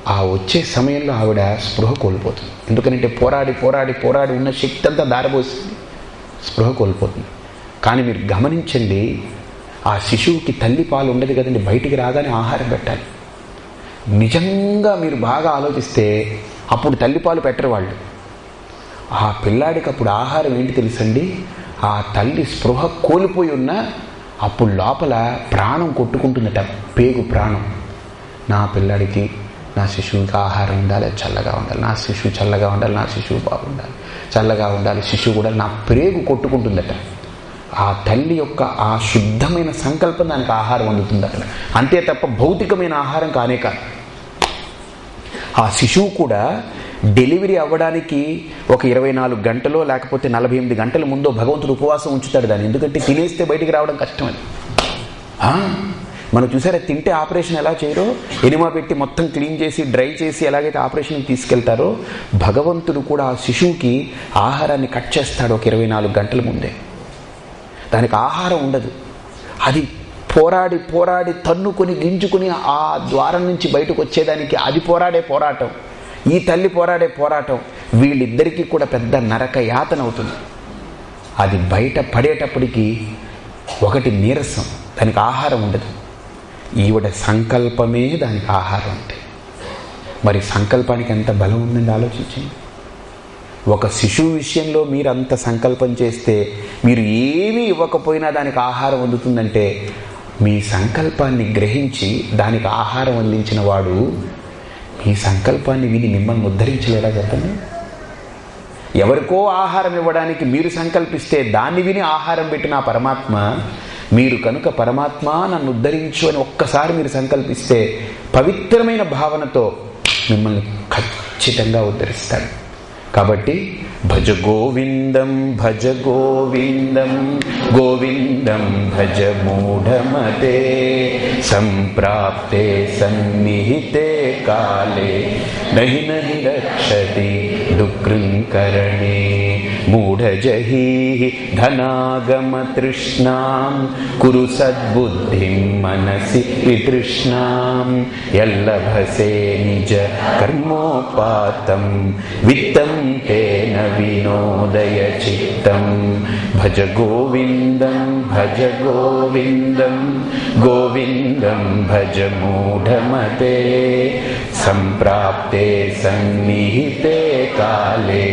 ఆ వచ్చే సమయంలో ఆవిడ స్పృహ కోల్పోతుంది. ఎందుకంటే పోరాడి పోరాడి పోరాడి ఉన్న శక్తి అంతా దారబోసింది. స్పృహ కోల్పోతుంది. కానీ మీరు గమనించండి ఆ శిశువుకి తల్లి పాలు ఉండదు కదండి బయటికి రాగానే ఆహారం పెట్టాలి. నిజంగా మీరు బాగా ఆలోచిస్తే అప్పుడు తల్లిపాలు పెట్టరు వాళ్ళు. ఆ పిల్లాడికి అప్పుడు ఆహారం ఏంటి తెలుసండి? ఆ తల్లి స్పృహ కోల్పోయి ఉన్న అప్పుడు లోపల ప్రాణం కొట్టుకుంటుందట పేగు ప్రాణం. నా పిల్లాడికి నా శిశువుకి ఆహారం ఉండాలి అది చల్లగా ఉండాలి. నా శిశువు చల్లగా ఉండాలి నా శిశువు బాగుండాలి. చల్లగా ఉండాలి శిశువు కూడా నా ప్రేగు కొట్టుకుంటుందట. ఆ తల్లి యొక్క ఆ శుద్ధమైన సంకల్పం దానికి ఆహారం అందుతుంది అక్కడ అంతే తప్ప భౌతికమైన ఆహారం కానే కాదు. ఆ శిశువు కూడా డెలివరీ అవ్వడానికి ఒక ఇరవై నాలుగు గంటలో లేకపోతే నలభై ఎనిమిది గంటల ముందో భగవంతుడు ఉపవాసం ఉంచుతాడు దాన్ని. ఎందుకంటే తినేస్తే బయటికి రావడం కష్టం మనం చూసారా తింటే ఆపరేషన్ ఎలా చేయరో? ఎనిమా పెట్టి మొత్తం క్లీన్ చేసి డ్రై చేసి ఎలాగైతే ఆపరేషన్కి తీసుకెళ్తారో భగవంతుడు కూడా ఆ శిశువుకి ఆహారాన్ని కట్ చేస్తాడు ఒక ఇరవై నాలుగు గంటల ముందే. దానికి ఆహారం ఉండదు. అది పోరాడి పోరాడి తన్నుకొని గింజుకుని ఆ ద్వారం నుంచి బయటకు వచ్చేదానికి అది పోరాడే పోరాటం. ఈ తల్లి పోరాడే పోరాటం. వీళ్ళిద్దరికీ కూడా పెద్ద నరక యాతన అవుతుంది. అది బయట పడేటప్పటికి ఒకటి నీరసం. దానికి ఆహారం ఉండదు. ఈవిడ సంకల్పమే దానికి ఆహారం అంటే. మరి సంకల్పానికి ఎంత బలం ఉందండి ఆలోచించండి. ఒక శిశువు విషయంలో మీరు అంత సంకల్పం చేస్తే మీరు ఏమీ ఇవ్వకపోయినా దానికి ఆహారం అందుతుందంటే మీ సంకల్పాన్ని గ్రహించి దానికి ఆహారం అందించిన వాడు మీ సంకల్పాన్ని విని మిమ్మల్ని ఉద్ధరించలేడా చెప్పండి. ఎవరికో ఆహారం ఇవ్వడానికి మీరు సంకల్పిస్తే దాన్ని విని ఆహారం పెట్టిన పరమాత్మ మీరు కనుక పరమాత్మ నన్ను ఉద్ధరించు అని ఒక్కసారి మీరు సంకల్పిస్తే పవిత్రమైన భావనతో మిమ్మల్ని ఖచ్చితంగా ఉద్ధరిస్తాడు. కాబట్టి భజ గోవిందం భజ గోవిందం గోవిందం భజ మూఢమతే సంప్రాప్తే సన్నిహితే కాలే నహి నహి రక్షతి డుకృంకరణే మూఢజహీ ధనాగమతృష్ణాం కురు సద్బుద్ధిం మనసి వితృష్ణాం యల్లభసే నిజ కర్మోపాతం విత్తం తేన వినోదయ చిత్తం భజ గోవిందం భజ గోవిందం గోవిందం భజ మూఢమతే సంప్రాప్తే సన్నిహితే కాలే